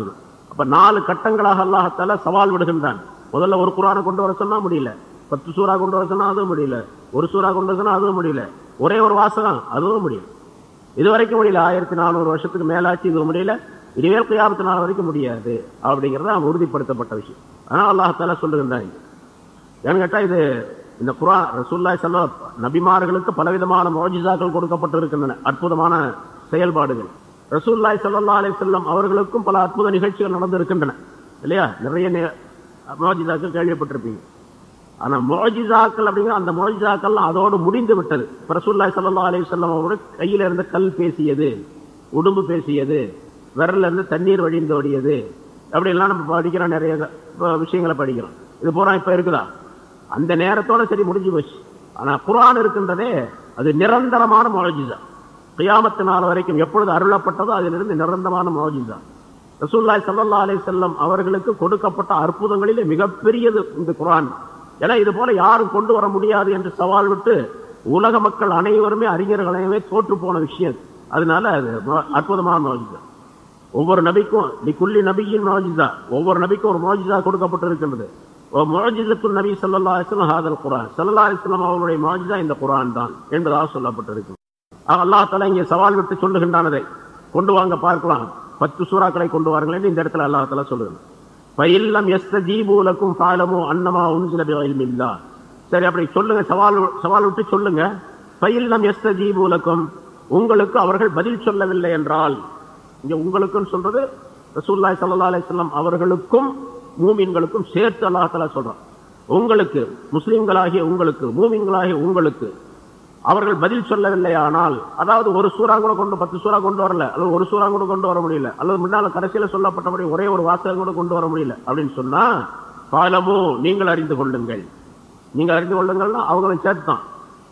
Speaker 2: அப்ப நாலு கட்டங்களாக அல்லாஹத்தால சவால் விடுகின்றான். முதல்ல ஒரு குரானை கொண்டு வர சொன்னா முடியல. பத்து சூறா கொண்டு வர சொன்னா அதுவும் முடியல. ஒரு சூறா கொண்டு வர சொன்னா அதுவும் முடியல. ஒரே ஒரு வாசகம் அதுவும் முடியல. இது வரைக்கும் முடியல. ஆயிரத்தி நானூறு வருஷத்துக்கு மேலாச்சு இது முடியல. இனிமேல் கியாமத்து நாள் வரைக்கும் முடியாது. அப்படிங்கிறது அவன் உறுதிப்படுத்தப்பட்ட விஷயம். ஆனால் அல்லாஹால சொல்லுகின்றான் ஏன்னு கேட்டா இது இந்த குரான் ரசூல்லாய் சொல்ல நபிமார்களுக்கு பலவிதமான மோஜிசாக்கள் கொடுக்கப்பட்டிருக்கின்றன. அற்புதமான செயல்பாடுகள். ரசூல்லாய் சல்லா அலி செல்லம் அவர்களுக்கும் பல அற்புத நிகழ்ச்சிகள் நடந்திருக்கின்றன. இல்லையா? நிறைய மோஜிதாக்கள் கேள்விப்பட்டிருப்பீங்க. ஆனா மோஜிதாக்கள் அப்படிங்கிற அந்த மோஜிதாக்கள்லாம் அதோடு முடிந்து விட்டது. ரசூல்லாய் சல்லா அலி செல்லம் அவர்கள் கையில இருந்த கல் பேசியது உடும்பு பேசியது விரல்ல இருந்து தண்ணீர் வழிந்தோடியது அப்படிலாம் நம்ம படிக்கிறோம் நிறைய விஷயங்களை படிக்கிறோம். இது பூரா இப்ப இருக்குதா? அந்த நேரத்தோட சரி முடிஞ்சு போச்சு. ஆனா குரான் இருக்கின்றதே அது நிரந்தரமான மோஜிதா கியாமத்து நாள் வரைக்கும் எப்பொழுது அருளப்பட்டதோ அதிலிருந்து நிரந்தரமான மோஜிதான் ரசூல்லாய் சல்லா அலி செல்லம் அவர்களுக்கு கொடுக்கப்பட்ட அற்புதங்களிலே மிகப்பெரியது இந்த குரான். ஏன்னா இது போல யாரும் கொண்டு வர முடியாது என்று சவால் விட்டு உலக மக்கள் அனைவருமே அறிஞர்களையுமே தோற்று போன விஷயம். அதனால அது அற்புதமான மோஜிதா ஒவ்வொரு நபிக்கும் நீ குள்ளி நபியின் மோஜிதா ஒவ்வொரு நபிக்கும் ஒரு மோஜிதா கொடுக்கப்பட்டிருக்கின்றது. மோஜிதத்துள் நபி சல்லா அலிஸ்லாம் ஹாதல் குரான். சல்லா அலிஸ்லாம் அவருடைய மோஜிதா இந்த குரான் தான் என்பதாக சொல்லப்பட்டிருக்கு அல்லாஹ் தலா இங்கே சவால் விட்டு சொல்லுகின்றானதை கொண்டு வாங்க பார்க்கலாம். பத்து சூறாக்களை கொண்டு வாருங்கள் இந்த இடத்துல அல்லாஹ் தலா சொல்லுகிறான். பயில்லம் எஸ்த ஜீபூலக்கும் பாலமோ அன்னமா உன்சில இல்லா சரி அப்படி சொல்லுங்க சவால் சவால் விட்டு சொல்லுங்க. பயில்லம் எஸ்த ஜீபூலக்கும் உங்களுக்கு அவர்கள் பதில் சொல்லவில்லை என்றால் இங்க உங்களுக்கும் சொல்றது ரசூல்லாய் சல்லா அலிஸ்லாம் அவர்களுக்கும் மூமின்களுக்கும் சேர்த்து அல்லாஹால சொல்றான். உங்களுக்கு முஸ்லீம்களாகிய உங்களுக்கு மூமின்களாகிய உங்களுக்கு அவர்கள் பதில் சொல்லவில்லை ஆனால் அதாவது ஒரு சூறா கூட கொண்டு பத்து சூறா கொண்டு வரல அல்லது ஒரு சூறா கூட கொண்டு வர முடியல அல்லது முன்னால கடைசியில சொல்லப்பட்டபடி ஒரே ஒரு வாசகம் கூட கொண்டு வர முடியல அப்படின்னு சொன்னா பாலமோ நீங்கள் அறிந்து கொள்ளுங்கள். நீங்கள் அறிந்து கொள்ளுங்கள்னா அவங்களும் சேர்த்து தான்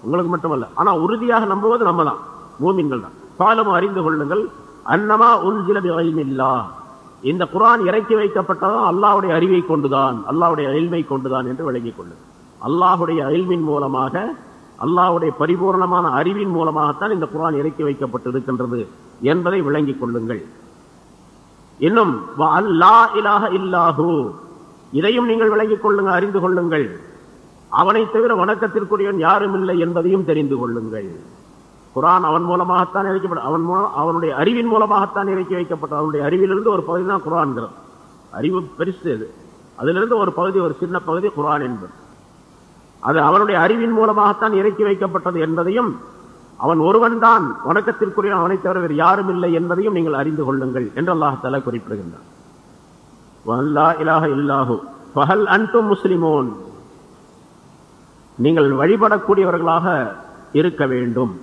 Speaker 2: உங்களுக்கு மட்டுமல்ல. ஆனா உறுதியாக நம்புவது நம்ம தான் பூமிங்கள் தான். பாலமோ அறிந்து கொள்ளுங்கள். அன்னமா உன்சில இல்லா இந்த குரான் இறக்கி வைக்கப்பட்டதும் அல்லாவுடைய அறிவை கொண்டுதான் அல்லாவுடைய அயல்மை கொண்டுதான் என்று விளங்கிக் கொள்ளுங்கள். அல்லாஹுடைய அயல்மின் மூலமாக அல்லாவுடைய பரிபூர்ணமான அறிவின் மூலமாகத்தான் இந்த குரான் இறக்கி வைக்கப்பட்டிருக்கின்றது என்பதை விளங்கிக் கொள்ளுங்கள். இன்னும் அல்லா இலாக இல்லாஹு. இதையும் நீங்கள் விளங்கிக் கொள்ளுங்கள் அறிந்து கொள்ளுங்கள். அவனை தவிர வணக்கத்திற்குரியவன் யாரும் இல்லை என்பதையும் தெரிந்து கொள்ளுங்கள். குரான் அவன் மூலமாகத்தான் இறக்கப்பட்ட அவன் மூலம் அவனுடைய அறிவின் மூலமாகத்தான் இறக்கி வைக்கப்பட்ட அவனுடைய அறிவிலிருந்து ஒரு பகுதி தான் குரான்கிறது அறிவு பெருசு அது அதிலிருந்து ஒரு பகுதி ஒரு சின்ன பகுதி குரான் என்பது. அது அவனுடைய அறிவின் மூலமாகத்தான் இறக்கி வைக்கப்பட்டது என்பதையும் அவன் ஒருவன் தான் வணக்கத்திற்குரிய அவனை தவிர வேறு யாரும் இல்லை என்பதையும் நீங்கள் அறிந்து கொள்ளுங்கள் என்று அல்லாஹால குறிப்பிடுகின்றான். இல்லாஹு. முஸ்லிமோன். நீங்கள் வழிபடக்கூடியவர்களாக இருக்க வேண்டும்.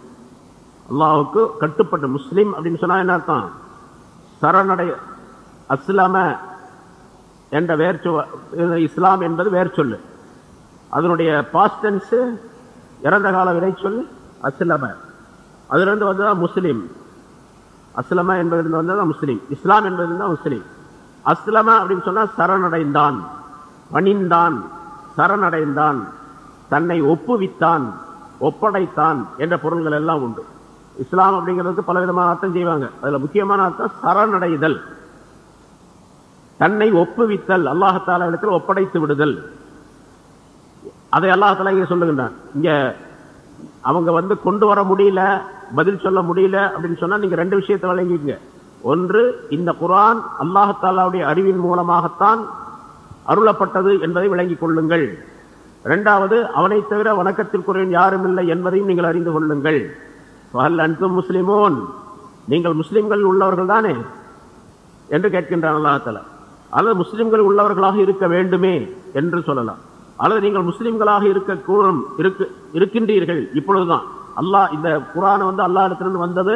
Speaker 2: அல்லாஹுக்கு கட்டுப்பட்ட முஸ்லிம் அப்படின்னு சொன்னா என்ன அர்த்தம்? சரணடை அஸ்லாம என்ற வேர்ச்சொ இஸ்லாம் என்பது வேர்ச்சொல்லு. அதனுடைய பாஸ்டன்ஸ் இறந்த கால வினை சொல் அஸ்லம. அதிலிருந்து வந்ததா முஸ்லீம். அஸ்லம என்பதிலிருந்து வந்ததா முஸ்லீம். இஸ்லாம் என்பதிலிருந்து முஸ்லீம். அஸ்லம அப்படின்னு சொன்னா சரணடைந்தான். பணிந்தான் சரணடைந்தான். தன்னை ஒப்புவித்தான். ஒப்படைத்தான் என்ற பொருள்கள் எல்லாம் உண்டு. இஸ்லாம் அப்படிங்கிறதுக்கு பல விதமான அர்த்தம் செய்வாங்க. அதுல முக்கியமான அர்த்தம் சரணடைதல். தன்னை ஒப்புவித்தல். அல்லாஹால இடத்தில் ஒப்படைத்து விடுதல். அதை அல்லாஹால இங்க சொல்லுகின்றான். இங்க அவங்க வந்து கொண்டு வர முடியல பதில் சொல்ல முடியல அப்படின்னு சொன்னா நீங்க ரெண்டு விஷயத்தை வழங்கிக்கங்க. ஒன்று இந்த குரான் அல்லாஹாலாவுடைய அறிவின் மூலமாகத்தான் அருளப்பட்டது என்பதை விளங்கிக் கொள்ளுங்கள். இரண்டாவது அவனை தவிர வணக்கத்திற்குரிய யாரும் இல்லை என்பதையும் நீங்கள் அறிந்து கொள்ளுங்கள். அன்பும் முஸ்லிமோன். நீங்கள் முஸ்லிம்கள் உள்ளவர்கள் தானே? என்று கேட்கின்றான் அல்லாஹால அல்லது முஸ்லிம்கள் உள்ளவர்களாக இருக்க வேண்டுமே என்று சொல்லலாம். அல்லது நீங்கள் முஸ்லிம்களாக இருக்க கூறும் இருக்கு இருக்கின்றீர்கள் இப்பொழுதுதான். அல்லாஹ் இந்த குரானை வந்து அல்லா இடத்திலிருந்து வந்தது.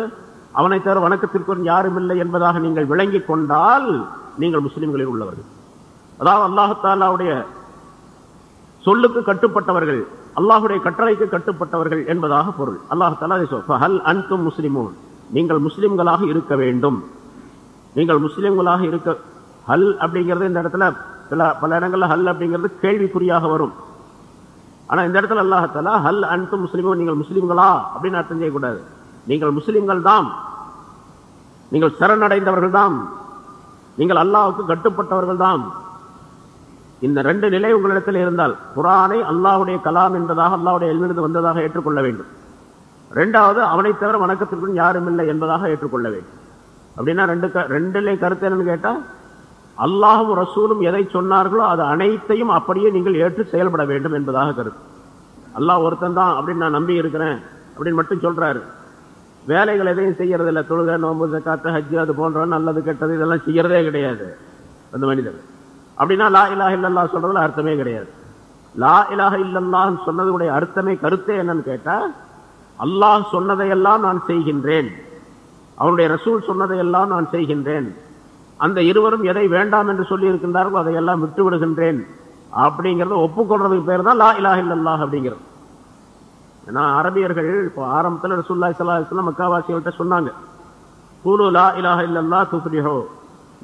Speaker 2: அவனை தவிர வணக்கத்திற்கு யாரும் இல்லை என்பதாக நீங்கள் விளங்கிக் கொண்டால் நீங்கள் முஸ்லிம்களில் உள்ளவர்கள். அதாவது அல்லாஹாலாவுடைய சொல்லுக்கு கட்டுப்பட்டவர்கள் அல்லாஹுடைய கட்டளைக்கு கட்டுப்பட்டவர்கள் என்பதாக பொருள். அல்லாஹாலா அன்தும் முஸ்லிமோன். நீங்கள் முஸ்லிம்களாக இருக்க வேண்டும். நீங்கள் முஸ்லிம்களாக இருக்க ஹல் அப்படிங்கிறது இந்த இடத்துல சில பல இடங்கள்ல ஹல் அப்படிங்கிறது கேள்விக்குறியாக வரும். ஆனா இந்த இடத்துல அல்லாஹாலா ஹல் அன்து முஸ்லீமோ நீங்கள் முஸ்லீம்களா? அப்படின்னு அர்த்தம் செய்யக்கூடாது. நீங்கள் முஸ்லீம்கள் தான் நீங்கள் சரணடைந்தவர்கள் தான் நீங்கள் அல்லாவுக்கு கட்டுப்பட்டவர்கள் தான் இந்த ரெண்டு நிலை உங்களிடத்தில் இருந்தால் குரானை அல்லாஹுடைய கலாம் என்பதாக அல்லாவுடைய எல்மிருந்து வந்ததாக ஏற்றுக்கொள்ள வேண்டும். ரெண்டாவது அவனை தவிர வணக்கத்திற்கும் யாரும் இல்லை என்பதாக ஏற்றுக்கொள்ள வேண்டும். அப்படின்னா ரெண்டு ரெண்டுலே கருத்து என்னன்னு கேட்டால் அல்லாஹும் ரசூலும் எதை சொன்னார்களோ அது அனைத்தையும் அப்படியே நீங்கள் ஏற்று செயல்பட வேண்டும் என்பதாக கருத்து. அல்லாஹ் ஒருத்தன் தான் அப்படின்னு நான் நம்பி இருக்கிறேன் அப்படின்னு மட்டும் சொல்றாரு. வேலைகள் எதையும் செய்யறது இல்லை தொழுக நோம்பு காத்த ஹஜ்ஜு அது போன்ற நல்லது கெட்டது இதெல்லாம் செய்யறதே கிடையாது. அந்த மனிதர். அப்படின்னா லா இலாஹ இல்லல்லா சொல்றதுல அர்த்தமே கிடையாது. லா இலாஹ இல்லல்லான்னு சொன்னதுடைய அர்த்தமே கருத்தே என்னன்னு கேட்டா அல்லாஹ் சொன்னதையெல்லாம் நான் செய்கின்றேன். அவனுடைய ரசூல் சொன்னதையெல்லாம் நான் செய்கின்றேன். அந்த இருவரும் எதை வேண்டாம் என்று சொல்லி இருக்கின்றார்களோ அதையெல்லாம் விட்டு விடுகின்றேன் அப்படிங்கிறத ஒப்புக்கொள்றதுக்கு பேர் தான் லா இலாஹ் இல்லல்லாஹ் அப்படிங்கிறது. ஏன்னா அரபியர்கள் இப்போ ஆரம்பத்தில் ரசூல்லாய் சல்லாஹ் மக்காவாசிகள்கிட்ட சொன்னாங்க. கூலு லா இலாஹ இல்லல்லா துஃப்ரிஹோ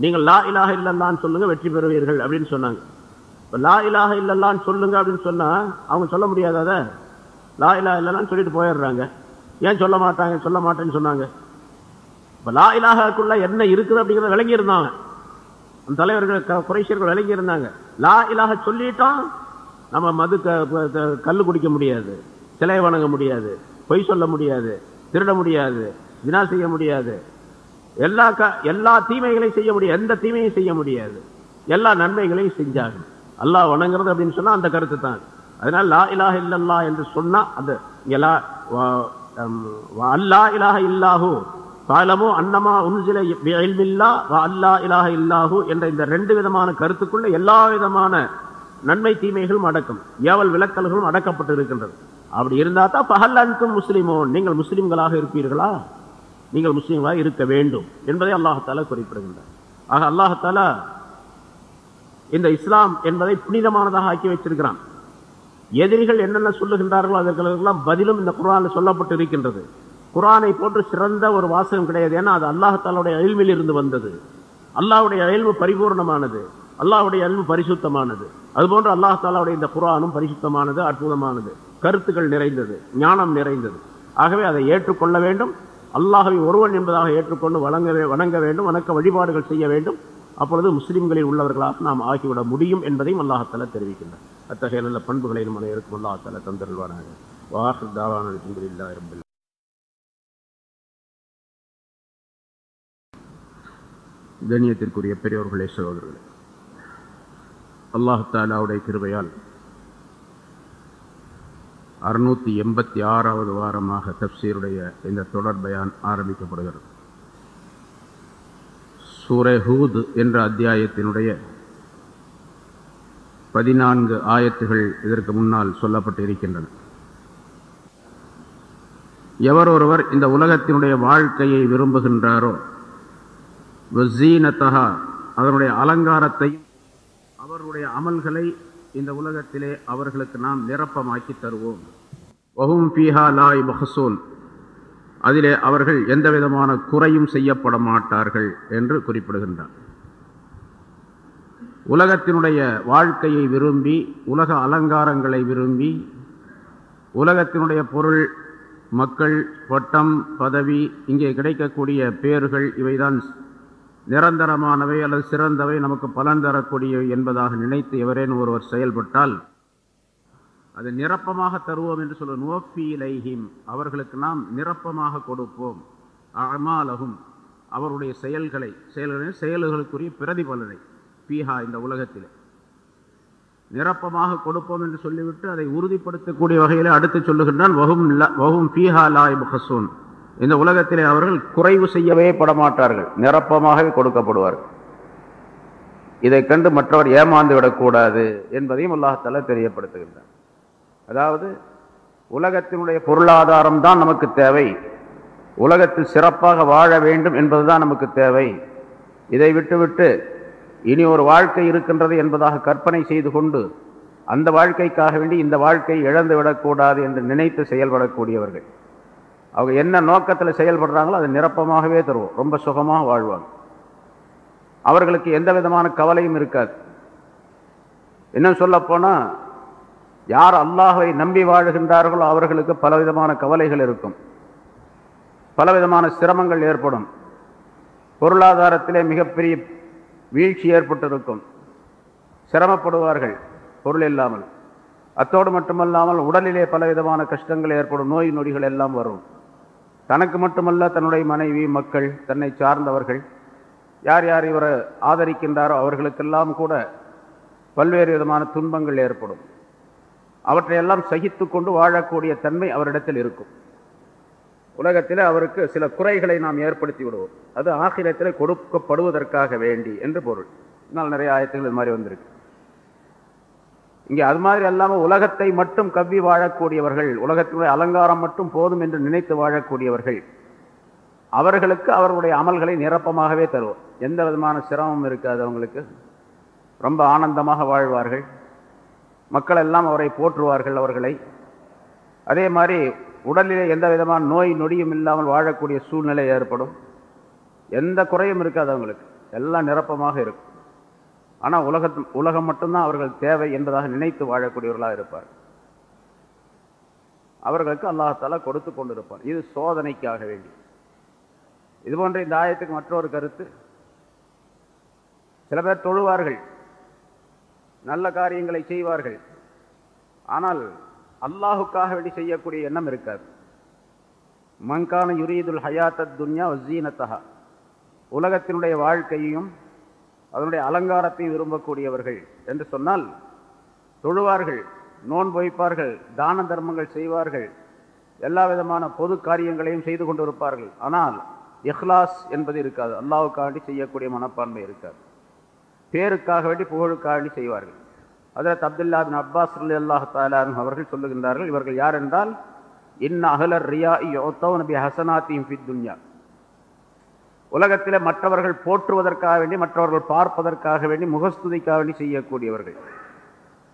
Speaker 2: நீங்கள் லா இலாஹ இல்லல்லான்னு சொல்லுங்க வெற்றி பெறுவீர்கள் அப்படின்னு சொன்னாங்க. இப்போ லா இலாஹ இல்லல்லான்னு சொல்லுங்க அப்படின்னு சொன்னால் அவங்க சொல்ல முடியாத அதை? லா இலாஹ இல்லல்லான்னு சொல்லிட்டு போயிடுறாங்க. ஏன் சொல்ல மாட்டாங்க? சொல்ல மாட்டேன்னு சொன்னாங்க. இப்போ லா இலாகாக்குள்ள என்ன இருக்குது அப்படிங்கிறத விளங்கி இருந்தாங்க அந்த தலைவர்கள் குறைசியர்கள் விளங்கி இருந்தாங்க லா இலாக சொல்லிட்டோம் நம்ம மது கல்லு குடிக்க முடியாது சிலை வணங்க முடியாது பொய் சொல்ல முடியாது திருட முடியாது வினா செய்ய முடியாது. எல்லா க எல்லா தீமைகளையும் செய்ய முடியாது எந்த தீமையும் செய்ய முடியாது. எல்லா நன்மைகளையும் செஞ்சாங்க. அல்லாஹ் வணங்குறது அப்படின்னு சொன்னா அந்த கருத்து தான். அதனால லா இலாக இல்லல்லா என்று சொன்னா அந்த எல்லா அல்லா இலாக இல்லாஹூ காலமோ அன்னமா உன்சில இல்மில்லா அல்லா இலாக இல்லாஹூ என்ற இந்த ரெண்டு விதமான கருத்துக்குள்ள எல்லா விதமான நன்மை தீமைகளும் அடக்கம் ஏவல் விளக்கல்களும் அடக்கப்பட்டு இருக்கின்றது அப்படி இருந்தா தான் பகல் அன்கும் முஸ்லிமோ நீங்கள் முஸ்லிம்களாக இருப்பீர்களா? நீங்கள் முஸ்லீம்களாக இருக்க வேண்டும் என்பதை அல்லாஹால குறிப்பிடுகின்றார். ஆக அல்லாஹால இந்த இஸ்லாம் என்பதை புனிதமானதாக ஆக்கி வச்சிருக்கிறான். எதிரிகள் என்னென்ன சொல்லுகின்றார்களோ அதற்கெல்லாம் பதிலும் இந்த குரானில் சொல்லப்பட்டு இருக்கின்றது குரானை போன்று சிறந்த ஒரு வாசகம் கிடையாது. ஏன்னா அது அல்லாஹாலுடைய அயல்வில் இருந்து வந்தது. அல்லாஹுடைய அயல்வு பரிபூர்ணமானது. அல்லாஹுடைய அயல்வு பரிசுத்தமானது. அதுபோன்று அல்லாஹாலாவுடைய இந்த குரானும் பரிசுத்தமானது அற்புதமானது. கருத்துக்கள் நிறைந்தது. ஞானம் நிறைந்தது. ஆகவே அதை ஏற்றுக்கொள்ள வேண்டும். அல்லாஹவை ஒருவன் என்பதாக ஏற்றுக்கொண்டு வணங்க வணங்க வேண்டும். வணக்க வழிபாடுகள் செய்ய வேண்டும். அப்பொழுது முஸ்லீம்களில் உள்ளவர்களாக நாம் ஆகிவிட முடியும் என்பதையும் அல்லாஹால தெரிவிக்கின்றார் அத்தகைய நல்ல பண்புகளை நம்ம இருக்கும் அல்லாஹால தந்தருள்வாராக வாஹ் தாவான கண்ணியத்திற்குரிய பெரியோர்களே சகோதரர்களே அல்லாஹாலாவுடைய கிருபையால் அறுநூற்றி எண்பத்தி ஆறாவது வாரமாக தப்சீருடைய இந்த தொடர் பயான் ஆரம்பிக்கப்படுகிறது. சூரஹூத் என்ற அத்தியாயத்தினுடைய பதினான்கு ஆயத்துகள் இதற்கு முன்னால் சொல்லப்பட்டிருக்கின்றன. எவர் ஒருவர் இந்த உலகத்தினுடைய வாழ்க்கையை விரும்புகின்றாரோ வசீனத்தகா அதனுடைய அலங்காரத்தையும் அவர்களுடைய அமல்களை இந்த உலகத்திலே அவர்களுக்கு நாம் நிரப்பமாக்கி தருவோம். வஹும் பீஹா லாய் மஹசூன் அதிலே அவர்கள் எந்த விதமான குறையும் செய்யப்பட மாட்டார்கள் என்று குறிப்பிடுகின்றார். உலகத்தினுடைய வாழ்க்கையை விரும்பி உலக அலங்காரங்களை விரும்பி உலகத்தினுடைய பொருள் மக்கள் பட்டம் பதவி இங்கே கிடைக்கக்கூடிய பேர்கள் இவைதான் நிரந்தரமானவை அல்லது சிறந்தவை நமக்கு பலன் தரக்கூடியவை என்பதாக நினைத்து எவரேனும் ஒருவர் செயல்பட்டால் அது நிரப்பமாக தருவோம் என்று சொல்ல நோஃபீலைஹிம் அவர்களுக்கு நாம் நிரப்பமாக கொடுப்போம். அமாலகும் அவருடைய செயல்களை செயல்களின் செயல்களுக்குரிய பிரதிபலனை பீஹா இந்த உலகத்தில். நிரப்பமாக கொடுப்போம் என்று சொல்லிவிட்டு அதை உறுதிப்படுத்தக்கூடிய வகையில் அடுத்து சொல்லுகின்றான் வகும் வகும் பீஹா லாய் முஹசூன் இந்த உலகத்திலே அவர்கள் குறைவு செய்யவே படமாட்டார்கள். நிரப்பமாகவே கொடுக்கப்படுவார்கள். இதை கண்டு மற்றவர் ஏமாந்து விடக்கூடாது என்பதையும் அல்லாஹால தெரியப்படுத்துகின்றார் அதாவது உலகத்தினுடைய பொருளாதாரம் தான் நமக்கு தேவை. உலகத்தில் சிறப்பாக வாழ வேண்டும் என்பதுதான் நமக்கு தேவை. இதை விட்டுவிட்டு இனி ஒரு வாழ்க்கை இருக்கின்றது என்பதாக கற்பனை செய்து கொண்டு அந்த வாழ்க்கைக்காக வேண்டி இந்த வாழ்க்கை இழந்து விடக்கூடாது என்று நினைத்து செயல்படக்கூடியவர்கள். அவங்க என்ன நோக்கத்தில் செயல்படுறாங்களோ அது நிரப்பமாகவே தருவோம். ரொம்ப சுகமாக வாழ்வாங்க. அவர்களுக்கு எந்த விதமான கவலையும் இருக்காது. இன்னும் சொல்லப்போனால் யார் அல்லாஹை நம்பி வாழுகின்றார்களோ அவர்களுக்கு பலவிதமான கவலைகள் இருக்கும். பலவிதமான சிரமங்கள் ஏற்படும். பொருளாதாரத்திலே மிகப்பெரிய வீழ்ச்சி ஏற்பட்டிருக்கும். சிரமப்படுவார்கள் பொருள் இல்லாமல். அத்தோடு மட்டுமல்லாமல் உடலிலே பலவிதமான கஷ்டங்கள் ஏற்படும். நோய் நொடிகள் எல்லாம் வரும். தனக்கு மட்டுமல்ல தன்னுடைய மனைவி மக்கள் தன்னை சார்ந்தவர்கள் யார் யார் இவரை ஆதரிக்கின்றாரோ அவர்களுக்கெல்லாம் கூட பல்வேறு விதமான துன்பங்கள் ஏற்படும். அவற்றையெல்லாம் சகித்து கொண்டு வாழக்கூடிய தன்மை அவரிடத்தில் இருக்கும். உலகத்தில் அவருக்கு சில குறைகளை நாம் ஏற்படுத்தி விடுவோம். அது ஆகிரத்தில் கொடுக்கப்படுவதற்காக வேண்டி என்று பொருள். இதனால் நிறைய ஆயத்துகள் இது மாதிரி வந்திருக்கு. இங்கே அது மாதிரி அல்லாமல் உலகத்தை மட்டும் கவ்வி வாழக்கூடியவர்கள் உலகத்தினுடைய அலங்காரம் மட்டும் போதும் என்று நினைத்து வாழக்கூடியவர்கள் அவர்களுக்கு அவர்களுடைய அமல்களை நிரப்பமாகவே தருவோம் எந்த விதமான சிரமம் இருக்காது அவங்களுக்கு. ரொம்ப ஆனந்தமாக வாழ்வார்கள். மக்கள் எல்லாம் அவரை போற்றுவார்கள் அவர்களை. அதே மாதிரி உடலிலே எந்த விதமான நோய் நொடியும் இல்லாமல் வாழக்கூடிய சூழ்நிலை ஏற்படும். எந்த குறையும் இருக்காது அவங்களுக்கு. எல்லாம் நிரப்பமாக இருக்கும். ஆனால் உலகத்து உலகம் மட்டும்தான் அவர்கள் தேவை என்பதாக நினைத்து வாழக்கூடியவர்களாக இருப்பார். அவர்களுக்கு அல்லாஹால கொடுத்து கொண்டிருப்பார் இது சோதனைக்காக வேண்டி. இது போன்ற இந்த ஆயத்துக்கு மற்றொரு கருத்து. சில பேர் தொழுவார்கள். நல்ல காரியங்களை செய்வார்கள். ஆனால் அல்லாஹுக்காக வேண்டி செய்யக்கூடிய எண்ணம் இருக்காது. மங்கான யுரீதுல் ஹயாத்தத் துன்யா வசீனத்தஹா உலகத்தினுடைய வாழ்க்கையையும் அதனுடைய அலங்காரத்தையும் விரும்பக்கூடியவர்கள் என்று சொன்னால் தொழுவார்கள் நோன்பு வைப்பார்கள் தான தர்மங்கள் செய்வார்கள் எல்லா விதமான பொது காரியங்களையும் செய்து கொண்டிருப்பார்கள். ஆனால் இஹ்லாஸ் என்பது இருக்காது. அல்லாவுக்காண்டி செய்யக்கூடிய மனப்பான்மை இருக்காது. பேருக்காக வேண்டி புகழுக்காண்டி செய்வார்கள். அதில் அப்துல்லா பின் அப்பாஸ் அல்லாஹ் தாலான் அவர்கள் சொல்லுகின்றார்கள் இவர்கள் யார் என்றால் இன் அகலர் ரியா யோத்தோ நபி ஹசனாத்தியும் ஃபித் துன்யா. உலகத்தில் மற்றவர்கள் போற்றுவதற்காக வேண்டி மற்றவர்கள் பார்ப்பதற்காக வேண்டி முகஸ்துதிக்காக வேண்டி செய்யக்கூடியவர்கள்.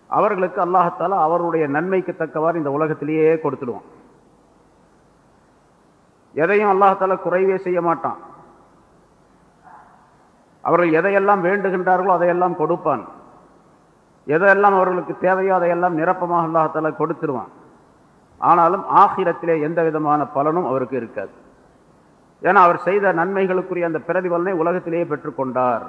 Speaker 2: அவர்களுக்கு அல்லாஹத்தாலா அவருடைய நன்மைக்கு தக்கவாறு இந்த உலகத்திலேயே கொடுத்துடுவான். எதையும் அல்லாஹால குறைவே செய்ய மாட்டான். அவர்கள் எதையெல்லாம் வேண்டுகின்றார்களோ அதையெல்லாம் கொடுப்பான். எதையெல்லாம் அவர்களுக்கு தேவையோ அதையெல்லாம் நிரப்பமாக அல்லாஹால கொடுத்துருவான் ஆனாலும் ஆகிரத்திலே எந்த விதமான பலனும் அவருக்கு இருக்காது. ஏன்னா அவர் செய்த நன்மைகளுக்குரிய அந்த பிரதிபலனை உலகத்திலேயே பெற்றுக்கொண்டார்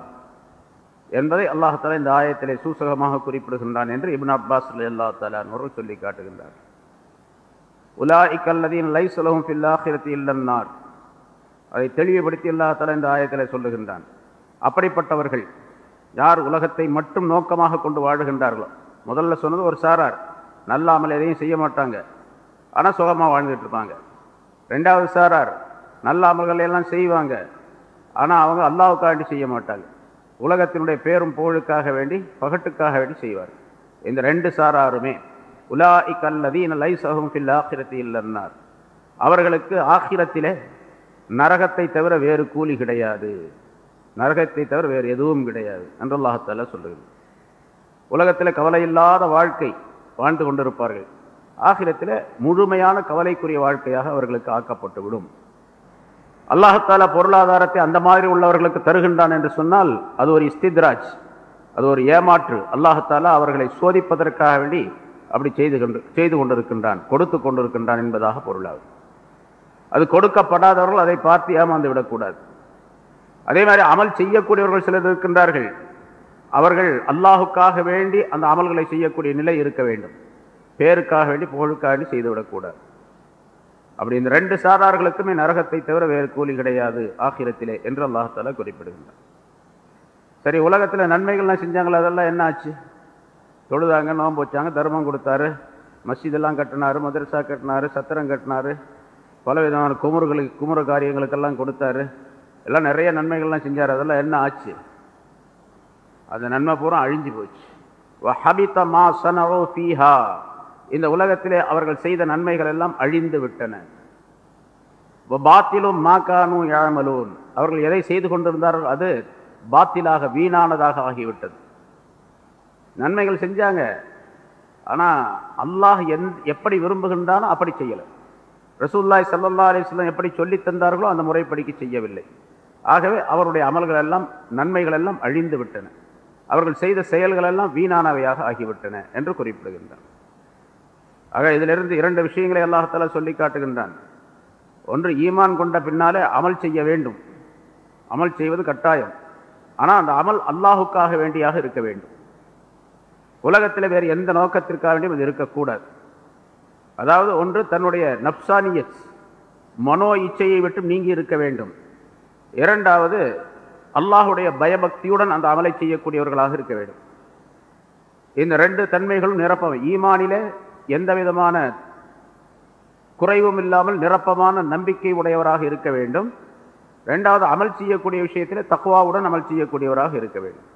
Speaker 2: என்பதை அல்லாஹால இந்த ஆயத்திலே சூசகமாக குறிப்பிடுகின்றான் என்று இபின் அப்பாஸ் அல்லா தலான் சொல்லி காட்டுகின்றார். உலா இக்கல்லதீன் லை சுலகம் பில்லாஹிரத்தி இல்லன்னார் அதை தெளிவுபடுத்தி அல்லாஹால இந்த ஆயத்திலே சொல்லுகின்றான். அப்படிப்பட்டவர்கள் யார் உலகத்தை மட்டும் நோக்கமாக கொண்டு வாழுகின்றார்களோ முதல்ல சொன்னது ஒரு சாரார் நல்லாமல் எதையும் செய்ய மாட்டாங்க ஆனால் சுகமாக வாழ்ந்துட்டு இருப்பாங்க. ரெண்டாவது சாரார் நல்ல அமல்கள் எல்லாம் செய்வாங்க. ஆனால் அவங்க அல்லாவுக்காண்டி செய்ய மாட்டாங்க. உலகத்தினுடைய பேரும் புகழுக்காக வேண்டி பகட்டுக்காக வேண்டி செய்வார். இந்த ரெண்டு சாராருமே உலா இக்கல்லதீன லை சகம் ஃபில் ஆக்கிரத்தி இல்லைன்னார். அவர்களுக்கு ஆக்கிரத்திலே நரகத்தை தவிர வேறு கூலி கிடையாது. நரகத்தை தவிர வேறு எதுவும் கிடையாது என்று அல்லாஹால சொல்லுகிறது.
Speaker 1: உலகத்தில் கவலை இல்லாத வாழ்க்கை வாழ்ந்து கொண்டிருப்பார்கள். ஆகிரத்தில் முழுமையான கவலைக்குரிய வாழ்க்கையாக அவர்களுக்கு ஆக்கப்பட்டுவிடும். அல்லாஹத்தால பொருளாதாரத்தை அந்த மாதிரி உள்ளவர்களுக்கு தருகின்றான் என்று சொன்னால் அது ஒரு இஸ்தித்ராஜ் அது ஒரு ஏமாற்று. அல்லாஹத்தாலா அவர்களை சோதிப்பதற்காக வேண்டி அப்படி செய்து கொண்டு செய்து கொண்டிருக்கின்றான் கொடுத்து கொண்டிருக்கின்றான் என்பதாக பொருளாகும். அது கொடுக்கப்படாதவர்கள் அதை பார்த்து ஏமாந்து விடக்கூடாது. அதே மாதிரி அமல் செய்யக்கூடியவர்கள் சிலர் இருக்கின்றார்கள். அவர்கள் அல்லாஹுக்காக வேண்டி அந்த அமல்களை செய்யக்கூடிய நிலை இருக்க வேண்டும். பேருக்காக வேண்டி புகழுக்காக வேண்டி செய்துவிடக்கூடாது அப்படி இந்த ரெண்டு சாரார்களுக்குமே நரகத்தை தவிர வேறு கூலி கிடையாது ஆகிரத்திலே என்று அல்லாஹால குறிப்பிடுகின்றார் சரி உலகத்தில் நன்மைகள்லாம் செஞ்சாங்களா? அதெல்லாம் என்ன ஆச்சு? தொழுதாங்க நோம்பு வச்சாங்க தர்மம் கொடுத்தாரு. மஸ்ஜிதெல்லாம் கட்டினாரு மதரசா கட்டினாரு சத்திரம் கட்டினாரு. பல விதமான குமுறுகளுக்கு குமுற காரியங்களுக்கெல்லாம் கொடுத்தாரு. எல்லாம் நிறைய நன்மைகள்லாம் செஞ்சார். அதெல்லாம் என்ன ஆச்சு? அந்த நன்மை பூரா அழிஞ்சு போச்சு. வஹபித மா சனவோ ஃபீஹா. இந்த உலகத்திலே அவர்கள் செய்த நன்மைகள் எல்லாம் அழிந்து விட்டன. பாத்திலும் மாக்கானும் யாமலூன். அவர்கள் எதை செய்து கொண்டிருந்தார்கள்? அது பாத்திலாக வீணானதாக ஆகிவிட்டது. நன்மைகள் செஞ்சாங்க. ஆனால் அல்லாஹ் எந் எப்படி விரும்புகின்றானோ அப்படி செய்யலை. ரசூல்லாய் சல்லா அலிஸ்லாம் எப்படி சொல்லி தந்தார்களோ அந்த முறைப்படிக்கு செய்யவில்லை. ஆகவே அவருடைய அமல்கள் எல்லாம் நன்மைகள் எல்லாம் அழிந்து விட்டன. அவர்கள் செய்த செயல்கள் எல்லாம் வீணானவையாக ஆகிவிட்டன என்று குறிப்பிடுகின்றனர் ஆக இதிலிருந்து இரண்டு விஷயங்களை அல்லாஹால சொல்லி காட்டுகின்றான். ஒன்று ஈமான் கொண்ட பின்னாலே அமல் செய்ய வேண்டும். அமல் செய்வது கட்டாயம். ஆனால் அந்த அமல் அல்லாஹுக்காக வேண்டியாக இருக்க வேண்டும். உலகத்தில் வேறு எந்த நோக்கத்திற்காக வேண்டியும் அது இருக்கக்கூடாது. அதாவது ஒன்று தன்னுடைய நப்சானியத் மனோ இச்சையை விட்டு நீங்கி இருக்க வேண்டும். இரண்டாவது அல்லாஹுடைய பயபக்தியுடன் அந்த அமலை செய்யக்கூடியவர்களாக இருக்க வேண்டும். இந்த ரெண்டு தன்மைகளும் நிரப்பவை ஈமானிலே எந்த விதமான குறைவும் இல்லாமல் நிரப்பமான நம்பிக்கை உடையவராக இருக்க வேண்டும். ரெண்டாவது அமல் செய்யக்கூடிய விஷயத்தில் தக்குவாவுடன் அமல் செய்யக்கூடியவராக இருக்க வேண்டும்.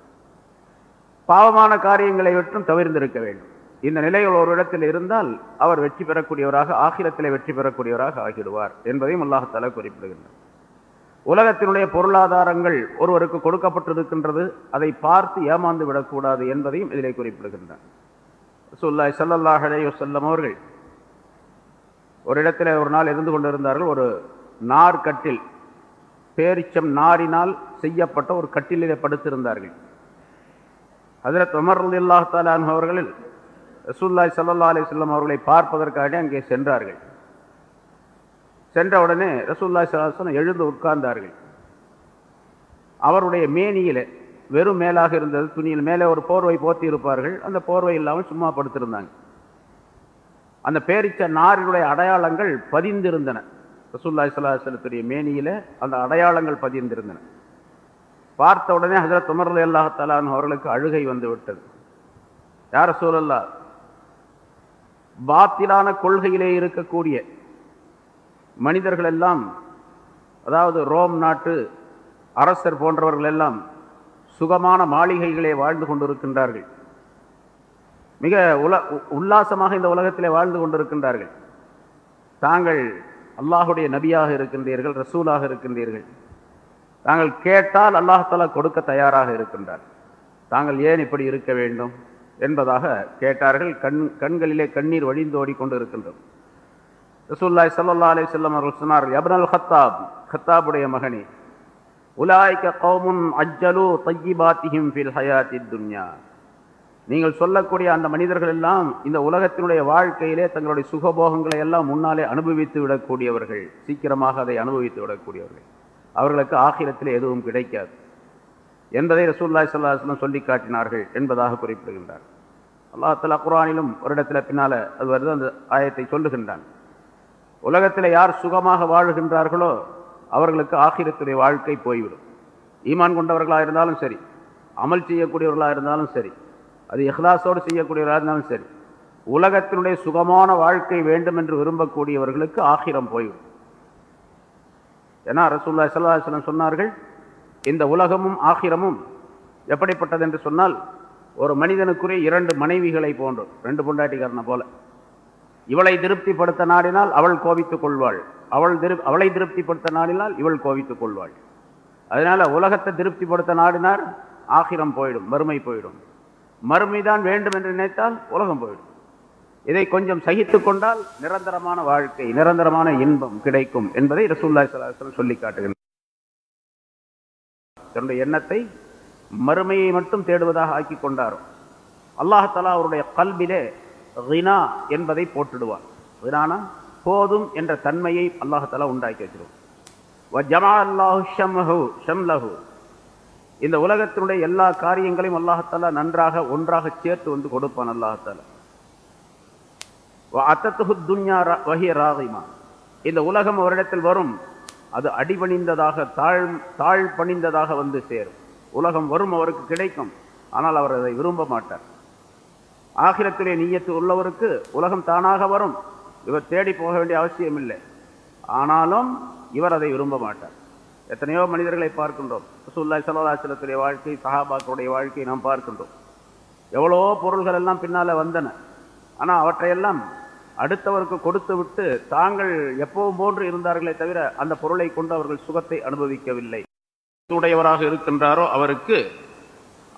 Speaker 1: பாவமான காரியங்களை வெற்றும் தவிர்ந்திருக்க வேண்டும். இந்த நிலைகள் ஒரு இடத்தில் இருந்தால் அவர் வெற்றி பெறக்கூடியவராக ஆகிரத்தில் வெற்றி பெறக்கூடியவராக ஆகிடுவார் என்பதையும் அல்லாஹால குறிப்பிடுகின்றார் உலகத்தினுடைய பொருளாதாரங்கள் ஒருவருக்கு கொடுக்கப்பட்டிருக்கின்றது அதை பார்த்து ஏமாந்து விடக்கூடாது என்பதையும் இதிலே குறிப்பிடுகின்றார் சொல்லாய் சல்லல்லாஹ் அலையுசல்லம் அவர்கள் ஒரு இடத்துல ஒரு நாள் இருந்து கொண்டிருந்தார்கள். ஒரு நார் கட்டில் பேரிச்சம் நாரினால் செய்யப்பட்ட ஒரு கட்டிலே படுத்திருந்தார்கள். அதில் உமர் அல்லாஹ் அவர்களில் ரசூல்லாய் சல்லா அலி சொல்லம் அவர்களை பார்ப்பதற்காக அங்கே சென்றார்கள். சென்ற உடனே ரசூல்லாய் சல்லாஹன் எழுந்து உட்கார்ந்தார்கள். அவருடைய மேனியில் வெறும் மேலாக இருந்தது. துணியில் மேலே ஒரு போர்வை போத்தி இருப்பார்கள் அந்த போர்வை இல்லாமல் சும்மா படுத்திருந்தாங்க. அந்த பேரிச்ச நாரினுடைய அடையாளங்கள் பதிந்திருந்தன. ரசூல்லா இஸ்லாத்துடைய மேனியில அந்த அடையாளங்கள் பதிந்திருந்தன. பார்த்த உடனே ஹசரத் உமர் அல்லாஹாலான் அவர்களுக்கு அழுகை வந்து விட்டது. யார சூழல்லா பாத்திலான கொள்கையிலே இருக்கக்கூடிய மனிதர்கள் எல்லாம் அதாவது ரோம் நாட்டு அரசர் போன்றவர்கள் எல்லாம் சுகமான மாளிகைகளே வாழ்ந்து கொண்டிருக்கின்றார்கள். மிக உல உல்லாசமாக இந்த உலகத்திலே வாழ்ந்து கொண்டிருக்கின்றார்கள். தாங்கள் அல்லாஹுடைய நபியாக இருக்கின்றீர்கள் ரசூலாக இருக்கின்றீர்கள். தாங்கள் கேட்டால் அல்லாஹாலா கொடுக்க தயாராக இருக்கின்றார். தாங்கள் ஏன் இப்படி இருக்க வேண்டும் என்பதாக கேட்டார்கள். கண் கண்களிலே கண்ணீர் வழிந்தோடி கொண்டு இருக்கின்றோம் ரசூல்லாய் சல்லா அலி செல்லம் அவர்கள் சொன்னார்கள் அல் ஹத்தாப் ஹத்தாபுடைய மகனே உலாய்க்க கௌமுன் அஜ்ஜலு தையிபாத்திஹிம் ஃபில் ஹயாத்தி துன்யா. நீங்கள் சொல்லக்கூடிய அந்த மனிதர்கள் எல்லாம் இந்த உலகத்தினுடைய வாழ்க்கையிலே தங்களுடைய சுகபோகங்களை எல்லாம் முன்னாலே அனுபவித்து விடக்கூடியவர்கள். சீக்கிரமாக அதை அனுபவித்து விடக்கூடியவர்கள். அவர்களுக்கு ஆகிரத்தில் எதுவும் கிடைக்காது. என்பதை ரசூல்லாய் சல்லாஹ்லம் சொல்லி காட்டினார்கள் என்பதாக குறிப்பிடுகின்றார். அல்லா தலா குரானிலும் ஒரு இடத்துல பின்னால் அது வருது அந்த ஆயத்தை சொல்லுகின்றான். உலகத்தில் யார் சுகமாக வாழுகின்றார்களோ அவர்களுக்கு ஆகிரத்துடைய வாழ்க்கை போய்விடும். ஈமான் கொண்டவர்களாக இருந்தாலும் சரி அமல் செய்யக்கூடியவர்களாக இருந்தாலும் சரி அது இஹ்லாசோடு செய்யக்கூடியவர்களாக இருந்தாலும் சரி உலகத்தினுடைய சுகமான வாழ்க்கை வேண்டும் என்று விரும்பக்கூடியவர்களுக்கு ஆகிரம் போய்விடும். ஏன்னா ரசூல்லா சல்லாஹலம் சொன்னார்கள் இந்த உலகமும் ஆகிரமும் எப்படிப்பட்டது என்று சொன்னால் ஒரு மனிதனுக்குரிய இரண்டு மனைவிகளை போன்றும் ரெண்டு பொண்டாட்டிக்காரனை போல. இவளை திருப்திப்படுத்த நாடினால் அவள் கோபித்துக் கொள்வாள். அவள் திரு அவளை திருப்திப்படுத்த நாடினால் இவள் கோவித்துக் கொள்வாள். அதனால உலகத்தை திருப்திப்படுத்த நாடினார் ஆகிரம் போயிடும் மறுமை போயிடும். மறுமைதான் வேண்டும் என்று நினைத்தால் உலகம் போயிடும். இதை கொஞ்சம் சகித்து கொண்டால் நிரந்தரமான வாழ்க்கை நிரந்தரமான இன்பம் கிடைக்கும் என்பதை ரசூல்லாய் சொல்லி காட்டுகின்றனர் தன்னுடைய எண்ணத்தை மறுமையை மட்டும் தேடுவதாக ஆக்கி கொண்டாரோ அல்லாஹலா அவருடைய கல்விலே ரினா என்பதை போட்டுடுவார் ரினானா? போதும் என்ற தன்மையை அல்லாஹால உண்டாக்கி வச்சிருவோம் இந்த உலகத்தினுடைய எல்லா காரியங்களையும் அல்லாஹாலா நன்றாக ஒன்றாக சேர்த்து வந்து கொடுப்பான் அல்லாஹாலா இந்த உலகம் அவரிடத்தில் வரும். அது அடிபணிந்ததாக தாழ் தாழ் பணிந்ததாக வந்து சேரும். உலகம் வரும் அவருக்கு கிடைக்கும். ஆனால் அவர் அதை விரும்ப மாட்டார். ஆகிரத்திலே நீயத்து உள்ளவருக்கு உலகம் தானாக வரும். இவர் தேடி போக வேண்டிய அவசியம் இல்லை ஆனாலும் இவர் அதை விரும்ப மாட்டார். எத்தனையோ மனிதர்களை பார்க்கின்றோம். ரசூல்லாய் சல்லாச்சலத்துடைய வாழ்க்கை சஹாபாக்களுடைய வாழ்க்கையை நாம் பார்க்கின்றோம். எவ்வளோ பொருள்கள் எல்லாம் பின்னால் வந்தன. ஆனால் அவற்றையெல்லாம் அடுத்தவருக்கு கொடுத்து விட்டு தாங்கள் எப்பவும் போன்று இருந்தார்களே தவிர அந்த பொருளை கொண்டு அவர்கள் சுகத்தை அனுபவிக்கவில்லை. உடையவராக இருக்கின்றாரோ அவருக்கு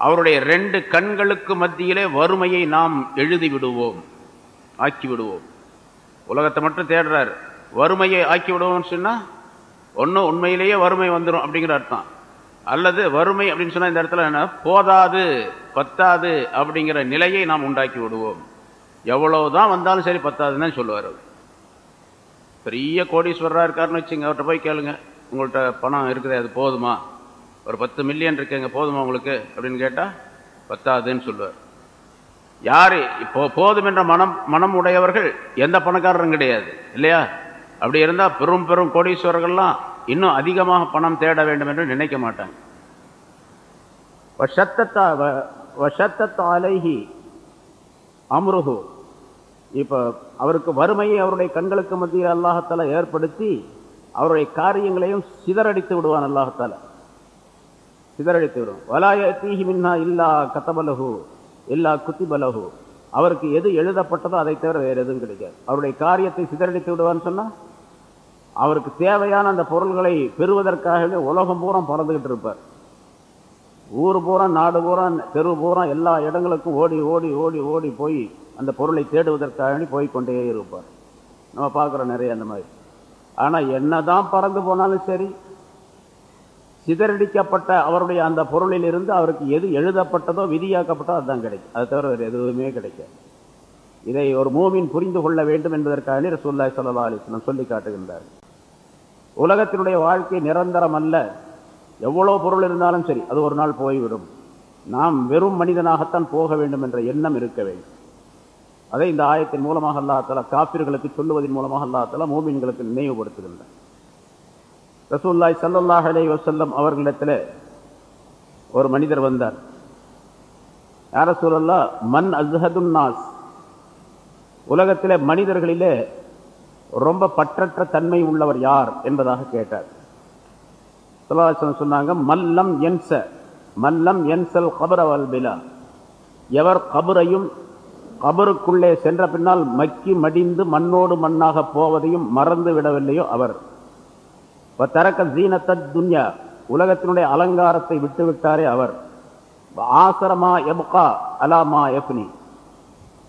Speaker 1: அவருடைய ரெண்டு கண்களுக்கு மத்தியிலே வறுமையை நாம் எழுதி விடுவோம் ஆக்கி விடுவோம். உலகத்தை மட்டும் தேடுறாரு. வறுமையை ஆக்கி விடுவோம்னு சொன்னால் ஒன்றும் உண்மையிலேயே வறுமை வந்துடும் அப்படிங்கிற அர்த்தம். அல்லது வறுமை அப்படின்னு சொன்னால் இந்த இடத்துல என்ன? போதாது பத்தாது அப்படிங்கிற நிலையை நாம் உண்டாக்கி விடுவோம். எவ்வளவுதான் வந்தாலும் சரி பத்தாதுன்னு சொல்லுவார் பெரிய கோடீஸ்வரராக இருக்காருன்னு வச்சுங்க அவர்கிட்ட போய் கேளுங்க. உங்கள்கிட்ட பணம் இருக்குது அது போதுமா? ஒரு பத்து மில்லியன் இருக்குங்க போதுமா உங்களுக்கு? அப்படின்னு கேட்டால் பத்தாதுன்னு சொல்லுவார். யாரு? இப்போ போதும் என்ற மனம் மனம் உடையவர்கள் எந்த பணக்காரரும் கிடையாது. இல்லையா? அப்படி இருந்தால் பெரும் பெரும் கோடீஸ்வரர்கள்லாம் இன்னும் அதிகமாக பணம் தேட வேண்டும் என்று நினைக்க மாட்டாங்க. அலைஹி அம்ருஹு. இப்போ அவருக்கு வறுமையை அவருடைய கண்களுக்கு மத்தியில் அல்லாஹத்தால ஏற்படுத்தி அவருடைய காரியங்களையும் சிதறடித்து விடுவான் அல்லாஹத்தால சிதறடித்து விடும் வலாய தீஹி மின்னா இல்லா கத்தபலகு எல்லா குத்திபலகு அவருக்கு எது எழுதப்பட்டதோ அதை தவிர வேறு எதுவும் கிடைக்காது. அவருடைய காரியத்தை சிதறடித்து விடுவான்னு சொன்னால் அவருக்கு தேவையான அந்த பொருள்களை பெறுவதற்காகவே உலகம் பூரா பறந்துகிட்டு இருப்பார். ஊர் பூரா நாடு பூரா தெரு பூரா எல்லா இடங்களுக்கும் ஓடி ஓடி ஓடி ஓடி போய் அந்த பொருளை தேடுவதற்காக போய் கொண்டே இருப்பார். நம்ம பார்க்குறோம் நிறைய அந்த மாதிரி. ஆனால் என்னதான் பறந்து போனாலும் சரி சிதறடிக்கப்பட்ட அவருடைய அந்த பொருளில் இருந்து அவருக்கு எது எழுதப்பட்டதோ விதியாக்கப்பட்டதோ அதுதான் கிடைக்கும். அதை தவிர வேறு எதுவுமே கிடைக்காது. இதை ஒரு மூமின் புரிந்து கொள்ள வேண்டும் என்பதற்காக ரசூல்லாய் சல்லா அலிஸ்லாம் சொல்லி காட்டுகின்றார். உலகத்தினுடைய வாழ்க்கை நிரந்தரம் அல்ல. எவ்வளோ பொருள் இருந்தாலும் சரி அது ஒரு நாள் போய்விடும். நாம் வெறும் மனிதனாகத்தான் போக வேண்டும் என்ற எண்ணம் இருக்க வேண்டும். அதை இந்த ஆயத்தின் மூலமாக அல்லாஹால காப்பிர்களுக்கு சொல்லுவதன் மூலமாக அல்லாஹால மூமின்களுக்கு நினைவுபடுத்துகின்றார் ரசூல்லாய் சல்லாஹ் அலை வசல்லம் அவர்களிடத்தில் ஒரு மனிதர் வந்தார். யார சூழல்லா மண் அஸ்ஹதுன் உலகத்தில் உலகத்திலே மனிதர்களிலே ரொம்ப பற்றற்ற தன்மை உள்ளவர் யார் என்பதாக கேட்டார். சொன்னாங்க மல்லம் என்ச மல்லம் என்சல் கபரவல் பிலா. எவர் கபரையும் கபருக்குள்ளே சென்ற பின்னால் மக்கி மடிந்து மண்ணோடு மண்ணாக போவதையும் மறந்து விடவில்லையோ அவர். தரக்க ஜீனத்த துன்யா. உலகத்தினுடைய அலங்காரத்தை விட்டு விட்டாரே அவர் ஆசரமா எபுகா அலாமா எப்னி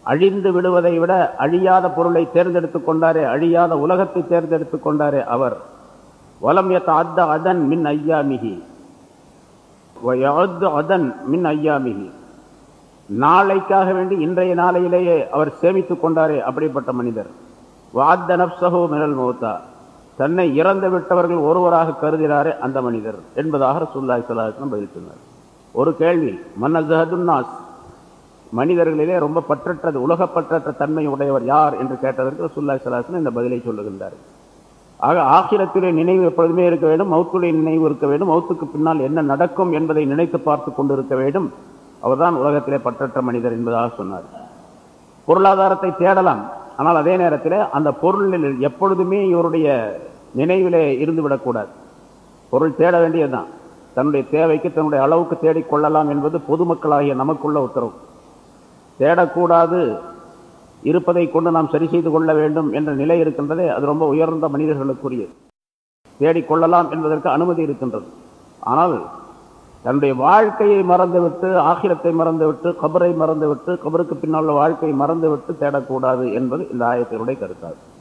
Speaker 1: அழிந்து விடுவதை விட அழியாத பொருளை தேர்ந்தெடுத்து கொண்டாரே அழியாத உலகத்தை தேர்ந்தெடுத்துக் கொண்டாரே அவர். வலம் எத்த அத்த அதன் மின் ஐயாமிகி. அதன் மின் ஐயாமிகி. நாளைக்காக வேண்டி இன்றைய நாளையிலேயே அவர் சேமித்துக் கொண்டாரே அப்படிப்பட்ட மனிதர். வாத்தனப் நப்சஹோ மினல் மௌத்தா. தன்னை இறந்து விட்டவர்கள் ஒருவராக கருதினாரே அந்த மனிதர் என்பதாக சுல்லாய் சலாஹம் பதில் சொன்னார். ஒரு கேள்வி மன்னதுன்னாஸ் மனிதர்களிலே ரொம்ப பற்றற்றது உலகப்பற்றற்ற தன்மை உடையவர் யார் என்று கேட்டதற்கு சுல்லாய் சலாசன் இந்த பதிலை சொல்லுகின்றார். ஆக ஆகிரத்திலே நினைவு எப்பொழுதுமே இருக்க வேண்டும் மௌத்துடைய நினைவு இருக்க வேண்டும் மௌத்துக்கு பின்னால் என்ன நடக்கும் என்பதை நினைத்து பார்த்து கொண்டிருக்க வேண்டும். அவர்தான் உலகத்திலே பற்றற்ற மனிதர் என்பதாக சொன்னார். பொருளாதாரத்தை தேடலாம் ஆனால் அதே நேரத்தில் அந்த பொருளில் எப்பொழுதுமே இவருடைய நினைவிலே இருந்துவிடக்கூடாது பொருள் தேட வேண்டியதுதான். தன்னுடைய தேவைக்கு தன்னுடைய அளவுக்கு தேடிக் கொள்ளலாம் என்பது பொதுமக்களாகிய நமக்குள்ள உத்தரவு. தேடக்கூடாது. இருப்பதை கொண்டு நாம் சரி செய்து கொள்ள வேண்டும் என்ற நிலை இருக்கின்றதே அது ரொம்ப உயர்ந்த மனிதர்களுக்குரியது. தேடிக்கொள்ளலாம் என்பதற்கு அனுமதி இருக்கின்றது. ஆனால்
Speaker 2: தன்னுடைய வாழ்க்கையை மறந்துவிட்டு ஆகிரத்தை மறந்துவிட்டு கபரை மறந்துவிட்டு கபருக்கு பின்னால் வாழ்க்கையை மறந்துவிட்டு தேடக்கூடாது என்பது இந்த ஆயத்தினுடைய கருத்தாகும்